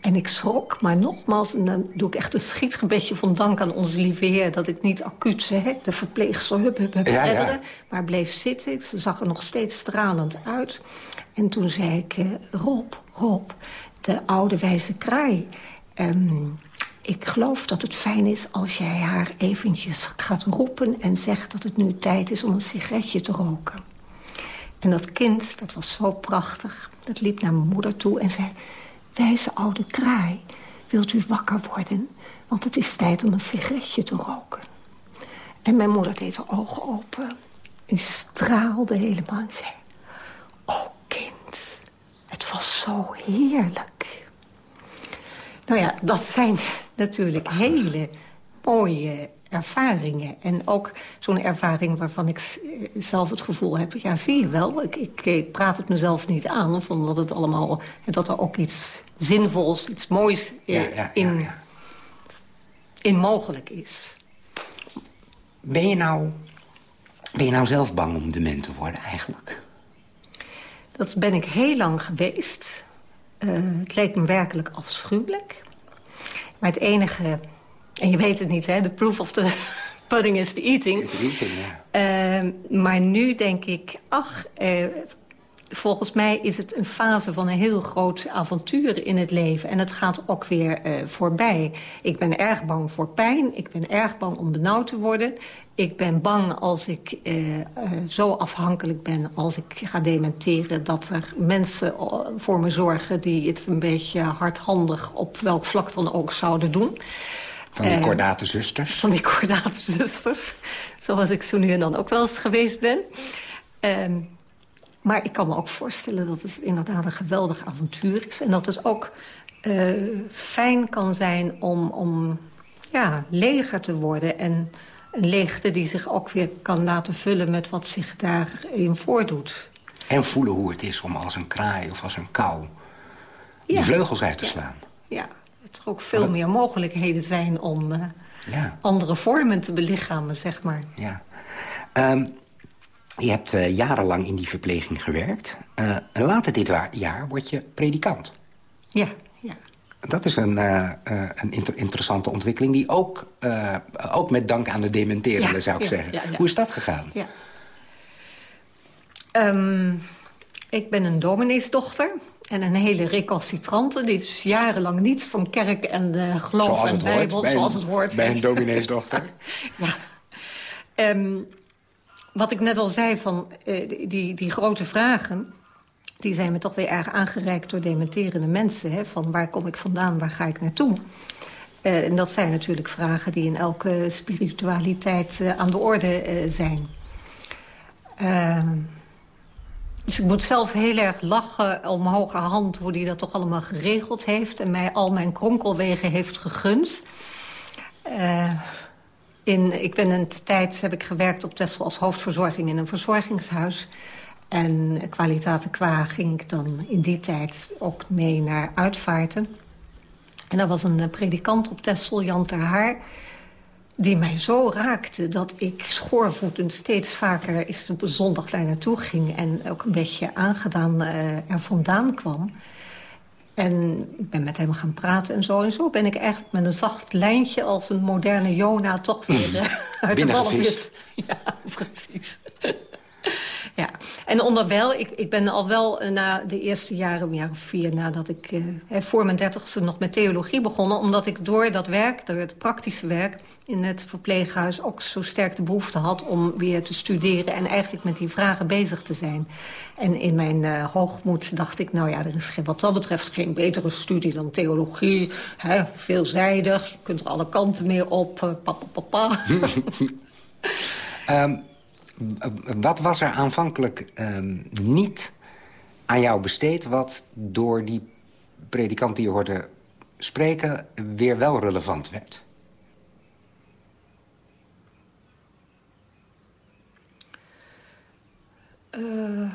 S10: en ik schrok, maar nogmaals... en dan doe ik echt een schietgebedje van dank aan onze lieve heer... dat ik niet acuut hè, de verpleegster hup, hup, hup ja. Ja. maar bleef zitten. Ze zag er nog steeds stralend uit. En toen zei ik... Rob, Rob, de oude wijze kraai... Um, ik geloof dat het fijn is als jij haar eventjes gaat roepen... en zegt dat het nu tijd is om een sigaretje te roken. En dat kind, dat was zo prachtig. Dat liep naar mijn moeder toe en zei... Wijze oude kraai, wilt u wakker worden? Want het is tijd om een sigaretje te roken. En mijn moeder deed haar ogen open. En straalde helemaal en zei... Oh, kind, het was zo heerlijk. Nou ja, dat zijn natuurlijk hele mooie ervaringen. En ook zo'n ervaring waarvan ik zelf het gevoel heb... ja, zie je wel, ik, ik, ik praat het mezelf niet aan... Van dat, het allemaal, dat er ook iets zinvols, iets moois
S9: Ja, ja, ja,
S10: in,
S9: ja.
S10: in mogelijk is.
S9: Ben je, nou, ben je nou zelf bang om dement te worden eigenlijk?
S10: Dat ben ik heel lang geweest. Eh, het leek me werkelijk afschuwelijk. Maar het enige... En je weet het niet, hè? The proof of the pudding is the eating. Eh, maar nu denk ik, ach, eh, volgens mij is het een fase van een heel groot avontuur in het leven. En het gaat ook weer eh, voorbij. Ik ben erg bang voor pijn. Ik ben erg bang om benauwd te worden. Ik ben bang als ik eh, eh, zo afhankelijk ben als ik ga dementeren... dat er mensen voor me zorgen die het een beetje hardhandig... op welk vlak dan ook zouden doen.
S9: Van die
S10: Eh,
S9: kordate zusters?
S10: van die kordate zusters. Zoals ik zo nu en dan ook wel eens geweest ben. Maar ik kan me ook voorstellen dat het inderdaad een geweldig avontuur is. En dat het ook eh, fijn kan zijn om, om ja, leger te worden. En een leegte die zich ook weer kan laten vullen met wat zich daarin voordoet.
S9: En voelen hoe het is om als een kraai of als een kou... die
S10: Ja.
S9: vleugels uit te slaan.
S10: Ja, dat er ook veel meer mogelijkheden zijn om eh,
S9: Ja.
S10: andere vormen te belichamen, zeg maar.
S9: Ja. Ehm, je hebt eh, jarenlang in die verpleging gewerkt. Eh, en later dit jaar word je predikant.
S10: Ja, ja.
S9: Dat is een, eh, een inter- interessante ontwikkeling... die ook, ook met dank aan de dementerende,
S10: Ja,
S9: zou ik
S10: ja,
S9: zeggen.
S10: ja.
S9: Hoe is dat gegaan?
S10: Ja. Ehm, ik ben een domineesdochter en een hele recalcitrante... die dus jarenlang niets van kerk en geloof
S9: Zoals
S10: en
S9: hoort,
S10: bijbel... zoals het hoort.
S9: bij een domineesdochter.
S10: ja. Ehm, wat ik net al zei, van eh, die- die, die grote vragen... die zijn me toch weer erg aangereikt door dementerende mensen. Hè, van waar kom ik vandaan, waar ga ik naartoe? Eh, en dat zijn natuurlijk vragen die in elke spiritualiteit eh, aan de orde zijn. Ehm, dus ik moet zelf heel erg lachen om hoge hand... hoe hij dat toch allemaal geregeld heeft... en mij al mijn kronkelwegen heeft gegund. Eh, in, ik ben een tijd heb ik gewerkt op Texel als hoofdverzorging in een verzorgingshuis. En kwaliteiten qua ging ik dan in die tijd ook mee naar uitvaarten. En er was een eh, predikant op Texel, Jan ter Haar... die mij zo raakte dat ik schoorvoetend steeds vaker eens op zondag daar naartoe ging... en ook een beetje aangedaan eh, er vandaan kwam. En ik ben met hem gaan praten en zo. En zo ben ik eigenlijk met een zacht lijntje als een moderne Jona... toch weer eh, uit de. Ja, precies. Ja, en onderwijl, ik, ik ben al wel eh, na de eerste jaren, een jaar of vier nadat ik eh, voor mijn dertigste nog met theologie begonnen. Omdat ik door dat werk, door het praktische werk in het verpleeghuis ook zo sterk de behoefte had om weer te studeren en eigenlijk met die vragen bezig te zijn. En in mijn eh, hoogmoed dacht ik, nou ja, er is wat dat betreft geen betere studie dan theologie. Hè, veelzijdig, je kunt er alle kanten mee op, eh, papa, papa.
S9: Ehm, wat was er aanvankelijk ehm, niet aan jou besteed... wat door die predikant die je hoorde spreken... weer wel relevant werd?
S10: Eh,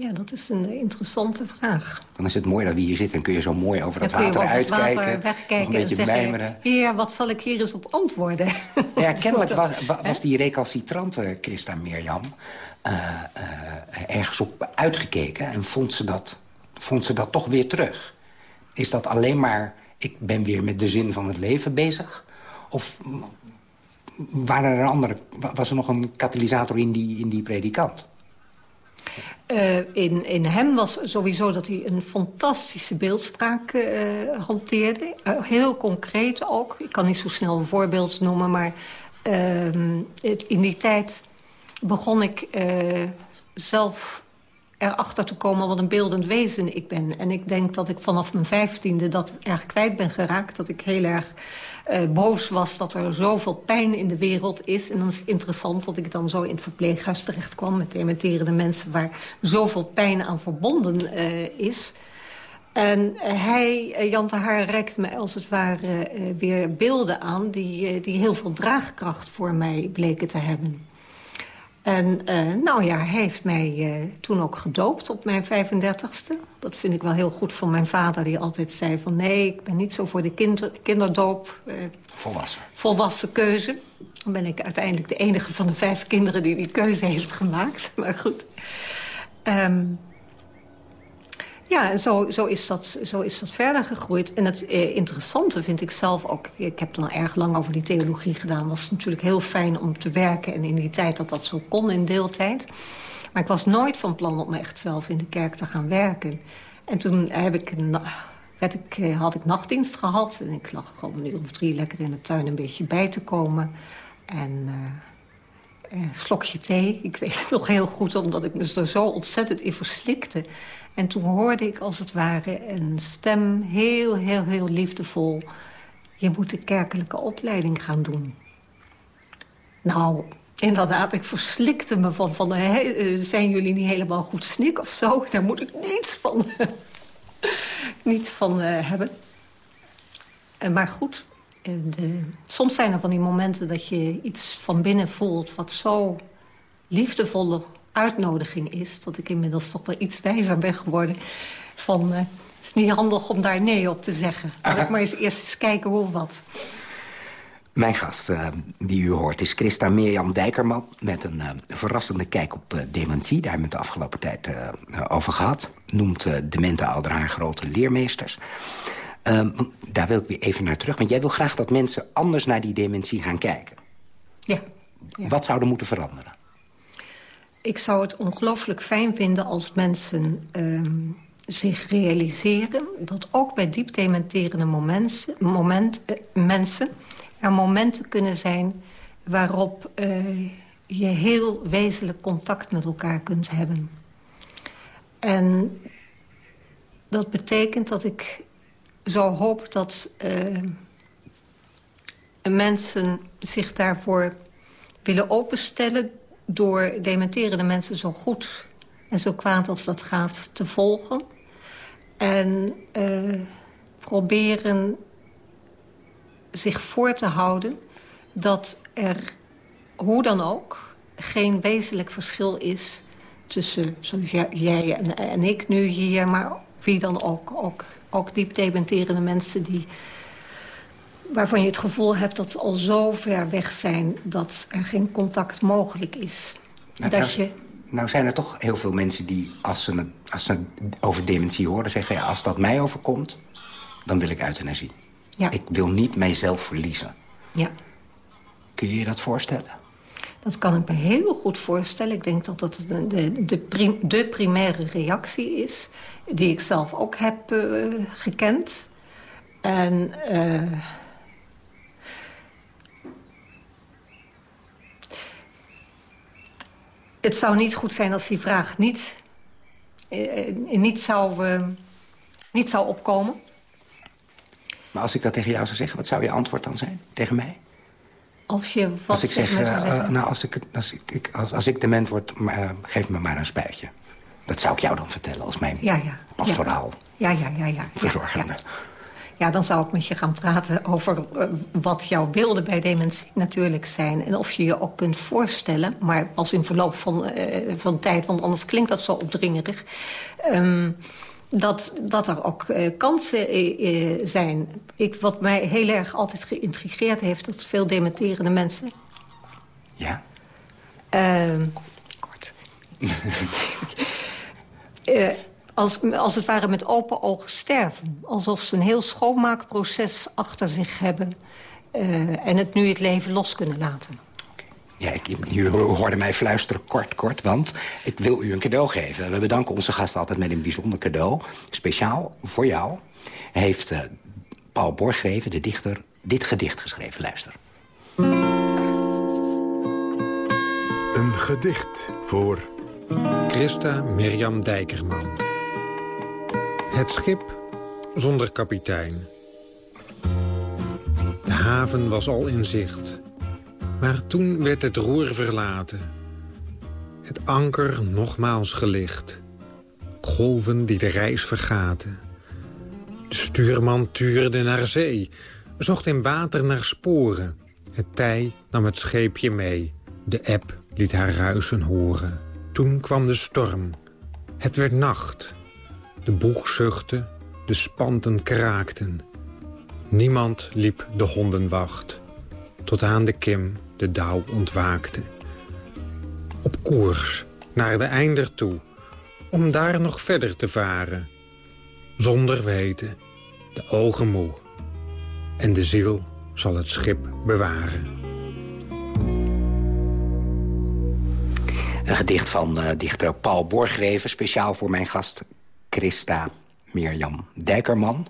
S10: ja, dat is een interessante vraag.
S9: Dan is het mooi dat we hier zitten en kun je zo mooi over dat
S10: Dan kun je
S9: water
S10: over het
S9: uitkijken.
S10: water
S9: nog
S10: wegkijken
S9: een beetje
S10: en zeggen...
S9: mijmeren.
S10: Heer, wat zal ik hier eens op antwoorden?
S9: Ja, kennelijk was, wa- was die recalcitrante Christa Mirjam... eh, eh, ergens op uitgekeken en vond ze, dat, vond ze dat toch weer terug. Is dat alleen maar, ik ben weer met de zin van het leven bezig? Of waren er andere, wa- was er nog een katalysator in die, in die predikant?
S10: Eh, in, in hem was sowieso dat hij een fantastische beeldspraak eh, hanteerde. Eh, heel concreet ook. Ik kan niet zo snel een voorbeeld noemen, maar ehm, in die tijd begon ik zelf erachter te komen wat een beeldend wezen ik ben. En ik denk dat ik vanaf mijn vijftiende dat erg kwijt ben geraakt. Dat ik heel erg uh, boos was dat er zoveel pijn in de wereld is. En dan is het interessant dat ik dan zo in het verpleeghuis terecht kwam... met dementerende mensen waar zoveel pijn aan verbonden uh, is... En hij, Jan de Haar, reikt me als het ware weer beelden aan... Die, die heel veel draagkracht voor mij bleken te hebben. En uh, nou ja, hij heeft mij toen ook gedoopt op mijn 35ste. Dat vind ik wel heel goed van mijn vader, die altijd zei van... nee, ik ben niet zo voor de kinder, kinderdoop.
S9: volwassen.
S10: Volwassen keuze. Dan ben ik uiteindelijk de enige van de vijf kinderen die die keuze heeft gemaakt. Maar goed. Um, ja, en zo, zo, is dat, zo is dat verder gegroeid. En het eh, interessante vind ik zelf ook... ik heb dan erg lang over die theologie gedaan. was natuurlijk heel fijn om te werken. En in die tijd dat dat zo kon in deeltijd. Maar ik was nooit van plan om echt zelf in de kerk te gaan werken. En toen heb ik, ik, had ik nachtdienst gehad. En ik lag gewoon een uur of drie lekker in de tuin een beetje bij te komen. En... Uh, een slokje thee. Ik weet het nog heel goed, omdat ik me er zo ontzettend in verslikte. En toen hoorde ik als het ware een stem, heel, heel, heel liefdevol... je moet de kerkelijke opleiding gaan doen. Nou, inderdaad, ik verslikte me van... van he, zijn jullie niet helemaal goed snik of zo? Daar moet ik niets van, niets van uh, hebben. Maar goed, de, soms zijn er van die momenten dat je iets van binnen voelt... wat zo liefdevolle uitnodiging is... dat ik inmiddels toch wel iets wijzer ben geworden... van uh, het is niet handig om daar nee op te zeggen. Laat ik maar eens eerst eens kijken hoe wat.
S9: Mijn gast uh, die u hoort is Christa Mirjam Dijkerman... met een uh, verrassende kijk op uh, dementie. Daar hebben we het de afgelopen tijd over gehad. Noemt demente ouderen haar grote leermeesters. Ehm, daar wil ik weer even naar terug. Want jij wil graag dat mensen anders naar die dementie gaan kijken.
S10: Ja. ja.
S9: Wat zou er moeten veranderen?
S10: Ik zou het ongelooflijk fijn vinden als mensen um, zich realiseren... dat ook bij diep dementerende momenten, moment, uh, mensen... er momenten kunnen zijn waarop uh, je heel wezenlijk contact met elkaar kunt hebben. En dat betekent dat ik zo hoop dat uh, mensen zich daarvoor willen openstellen door dementerende mensen zo goed en zo kwaad als dat gaat te volgen. En uh, proberen zich voor te houden dat er, hoe dan ook, geen wezenlijk verschil is... tussen zoals jij en, en ik nu hier, maar wie dan ook. Ook, ook diep dementerende mensen die waarvan je het gevoel hebt dat ze al zo ver weg zijn... dat er geen contact mogelijk is.
S9: Nou,
S10: dat
S9: nou,
S10: je...
S9: nou zijn er toch heel veel mensen die, als ze, het, als ze over dementie horen... zeggen, ja, als dat mij overkomt, dan wil ik euthanasie.
S10: Ja.
S9: Ik wil niet mijzelf verliezen.
S10: Ja.
S9: Kun je je dat voorstellen?
S10: Dat kan ik me heel goed voorstellen. Ik denk dat dat de, de, de, prim, de primaire reactie is... die ik zelf ook heb uh, gekend. En... Uh, het zou niet goed zijn als die vraag niet, uh, niet, zou, niet zou opkomen.
S9: Maar als ik dat tegen jou zou zeggen, wat zou je antwoord dan zijn tegen mij?
S10: Als je wat
S9: als ik zeg,
S10: uh,
S9: uh, nou, als ik, als ik, als, als ik dement word, maar, geef me maar een spuitje. Dat zou ik jou dan vertellen als mijn
S10: ja, ja,
S9: pastoraal
S10: ja, ja, ja, ja,
S9: verzorgende.
S10: Ja, dan zou ik met je gaan praten over uh, wat jouw beelden bij dementie natuurlijk zijn. En of je je ook kunt voorstellen, maar als in verloop van, van tijd... want anders klinkt dat zo opdringerig... Um, dat, dat er ook uh, kansen uh, zijn. Ik, wat mij heel erg altijd geïntrigeerd heeft... dat veel dementerende mensen...
S9: Ja?
S10: Uh, kort. als, als het ware met open ogen sterven. Alsof ze een heel schoonmaakproces achter zich hebben... en het nu het leven los kunnen laten.
S9: Ja, ik, u hoorde mij fluisteren kort, kort, want ik wil u een cadeau geven. We bedanken onze gast altijd met een bijzonder cadeau. Speciaal voor jou heeft uh, Paul Borgreven, de dichter, dit gedicht geschreven. Luister.
S8: Een gedicht voor...
S12: Christa Mirjam Dijkerman. Het schip zonder kapitein. De haven was al in zicht. Maar toen werd het roer verlaten. Het anker nogmaals gelicht. Golven die de reis vergaten. De stuurman tuurde naar zee. Zocht in water naar sporen. Het tij nam het scheepje mee. De eb liet haar ruisen horen. Toen kwam de storm. Het werd nacht. De boeg zuchtte, de spanten kraakten. Niemand liep de hondenwacht. Tot aan de kim de dauw ontwaakte. Op koers, naar de einder toe. Om daar nog verder te varen. Zonder weten, de ogen moe. En de ziel zal het schip bewaren.
S9: Een gedicht van uh, dichter Paul Borgreven, speciaal voor mijn gast Christa Mirjam Dijkerman.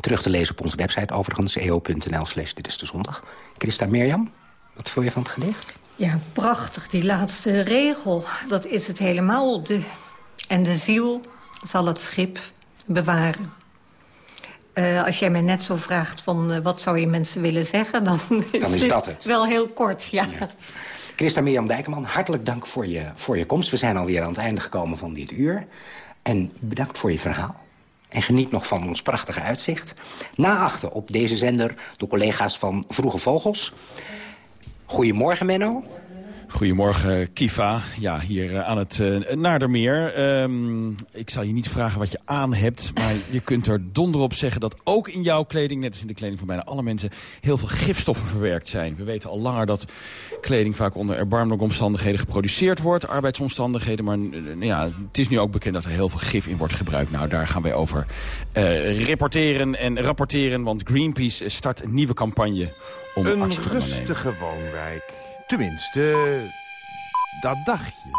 S9: Terug te lezen op onze website overigens, eo.nl slash dit is de zondag. Christa Mirjam, wat vond je van het gedicht?
S10: Ja, prachtig, die laatste regel. Dat is het helemaal. De, en de ziel zal het schip bewaren. Uh, als jij mij net zo vraagt van uh, wat zou je mensen willen zeggen... dan, is,
S9: dan is dat het.
S10: wel heel kort, ja. ja.
S9: Christa Mirjam Dijkerman, hartelijk dank voor je, voor je komst. We zijn alweer aan het einde gekomen van dit uur. En bedankt voor je verhaal. En geniet nog van ons prachtige uitzicht. Na achter op deze zender de collega's van Vroege Vogels. Goedemorgen, Menno.
S13: Goedemorgen, Kifa. Ja, hier aan het uh, Naardermeer. Um, ik zal je niet vragen wat je aan hebt, maar je kunt er donder op zeggen dat ook in jouw kleding, net als in de kleding van bijna alle mensen, heel veel gifstoffen verwerkt zijn. We weten al langer dat kleding vaak onder erbarmelijke omstandigheden geproduceerd wordt, arbeidsomstandigheden, maar uh, ja, het is nu ook bekend dat er heel veel gif in wordt gebruikt. Nou, daar gaan wij over uh, reporteren en rapporteren, want Greenpeace start een nieuwe campagne om
S14: een
S13: actie te
S14: rustige woonwijk. Tenminste, dat dacht je.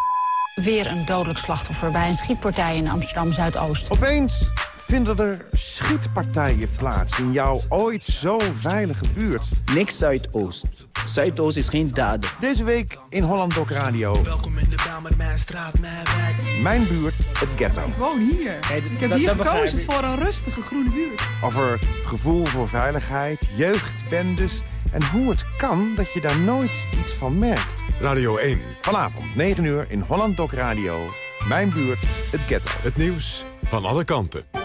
S15: Weer een dodelijk slachtoffer bij een schietpartij in Amsterdam-Zuidoost.
S14: Opeens vinden er schietpartijen plaats in jouw ooit zo veilige buurt.
S16: Niks Zuidoost. Zuidoost is geen dader.
S14: Deze week in Holland Doc Radio.
S17: Welkom in de bel met mijn straat, mijn wijk.
S14: Mijn buurt, het ghetto.
S18: Ik woon hier. ik heb hier gekozen voor een rustige groene buurt.
S14: Over gevoel voor veiligheid, jeugdbendes en hoe het kan dat je daar nooit iets van merkt.
S8: Radio 1.
S14: Vanavond 9 uur in Holland Doc Radio. Mijn buurt, het ghetto.
S8: Het nieuws van alle kanten.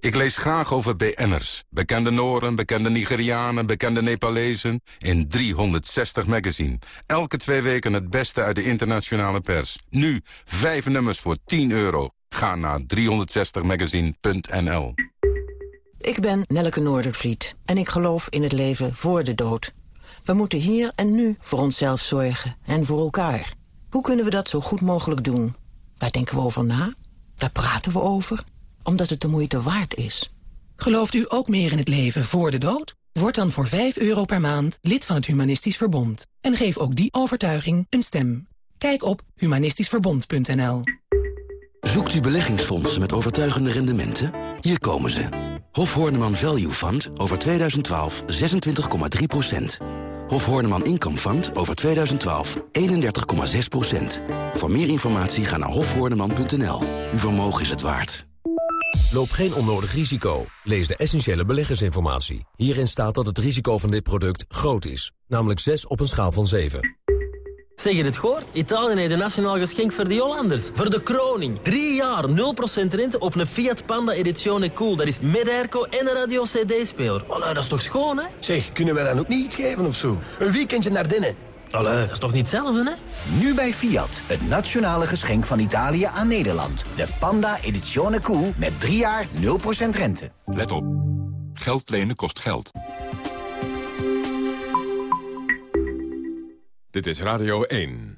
S5: Ik lees graag over BN'ers. Bekende Noren, bekende Nigerianen, bekende Nepalezen. In 360 magazine. Elke twee weken het beste uit de internationale pers. Nu, vijf nummers voor 10 euro. Ga naar 360magazine.nl
S19: Ik ben Nelleke Noordervliet en ik geloof in het leven voor de dood. We moeten hier en nu voor onszelf zorgen en voor elkaar. Hoe kunnen we dat zo goed mogelijk doen? Daar denken we over na, daar praten we over, omdat het de moeite waard is.
S3: Gelooft u ook meer in het leven voor de dood? Word dan voor 5 euro per maand lid van het Humanistisch Verbond. En geef ook die overtuiging een stem. Kijk op humanistischverbond.nl
S20: Zoekt u beleggingsfondsen met overtuigende rendementen? Hier komen ze. Hof Horneman Value Fund over 2012 26,3% Hof Horneman Income Fund over 2012 31,6% Voor meer informatie ga naar hofhoorneman.nl. Uw vermogen is het waard.
S21: Loop geen onnodig risico. Lees de essentiële beleggersinformatie. Hierin staat dat het risico van dit product groot is. Namelijk 6 op een schaal van 7.
S22: Zeg je het gehoord? Italië heeft een nationaal geschenk voor de Hollanders. Voor de kroning. Drie jaar, 0% rente op een Fiat Panda Edizione Cool. Dat is met airco en een radio-cd-speler. dat is toch schoon, hè?
S23: Zeg, kunnen wij dan ook niet iets geven of zo? Een weekendje naar binnen.
S22: Oh, Allee, dat is toch niet hetzelfde, hè?
S24: Nu bij Fiat, het nationale geschenk van Italië aan Nederland. De Panda Edizione Cool met 3 jaar 0% rente.
S5: Let op. Geld lenen kost geld.
S8: Dit is Radio 1.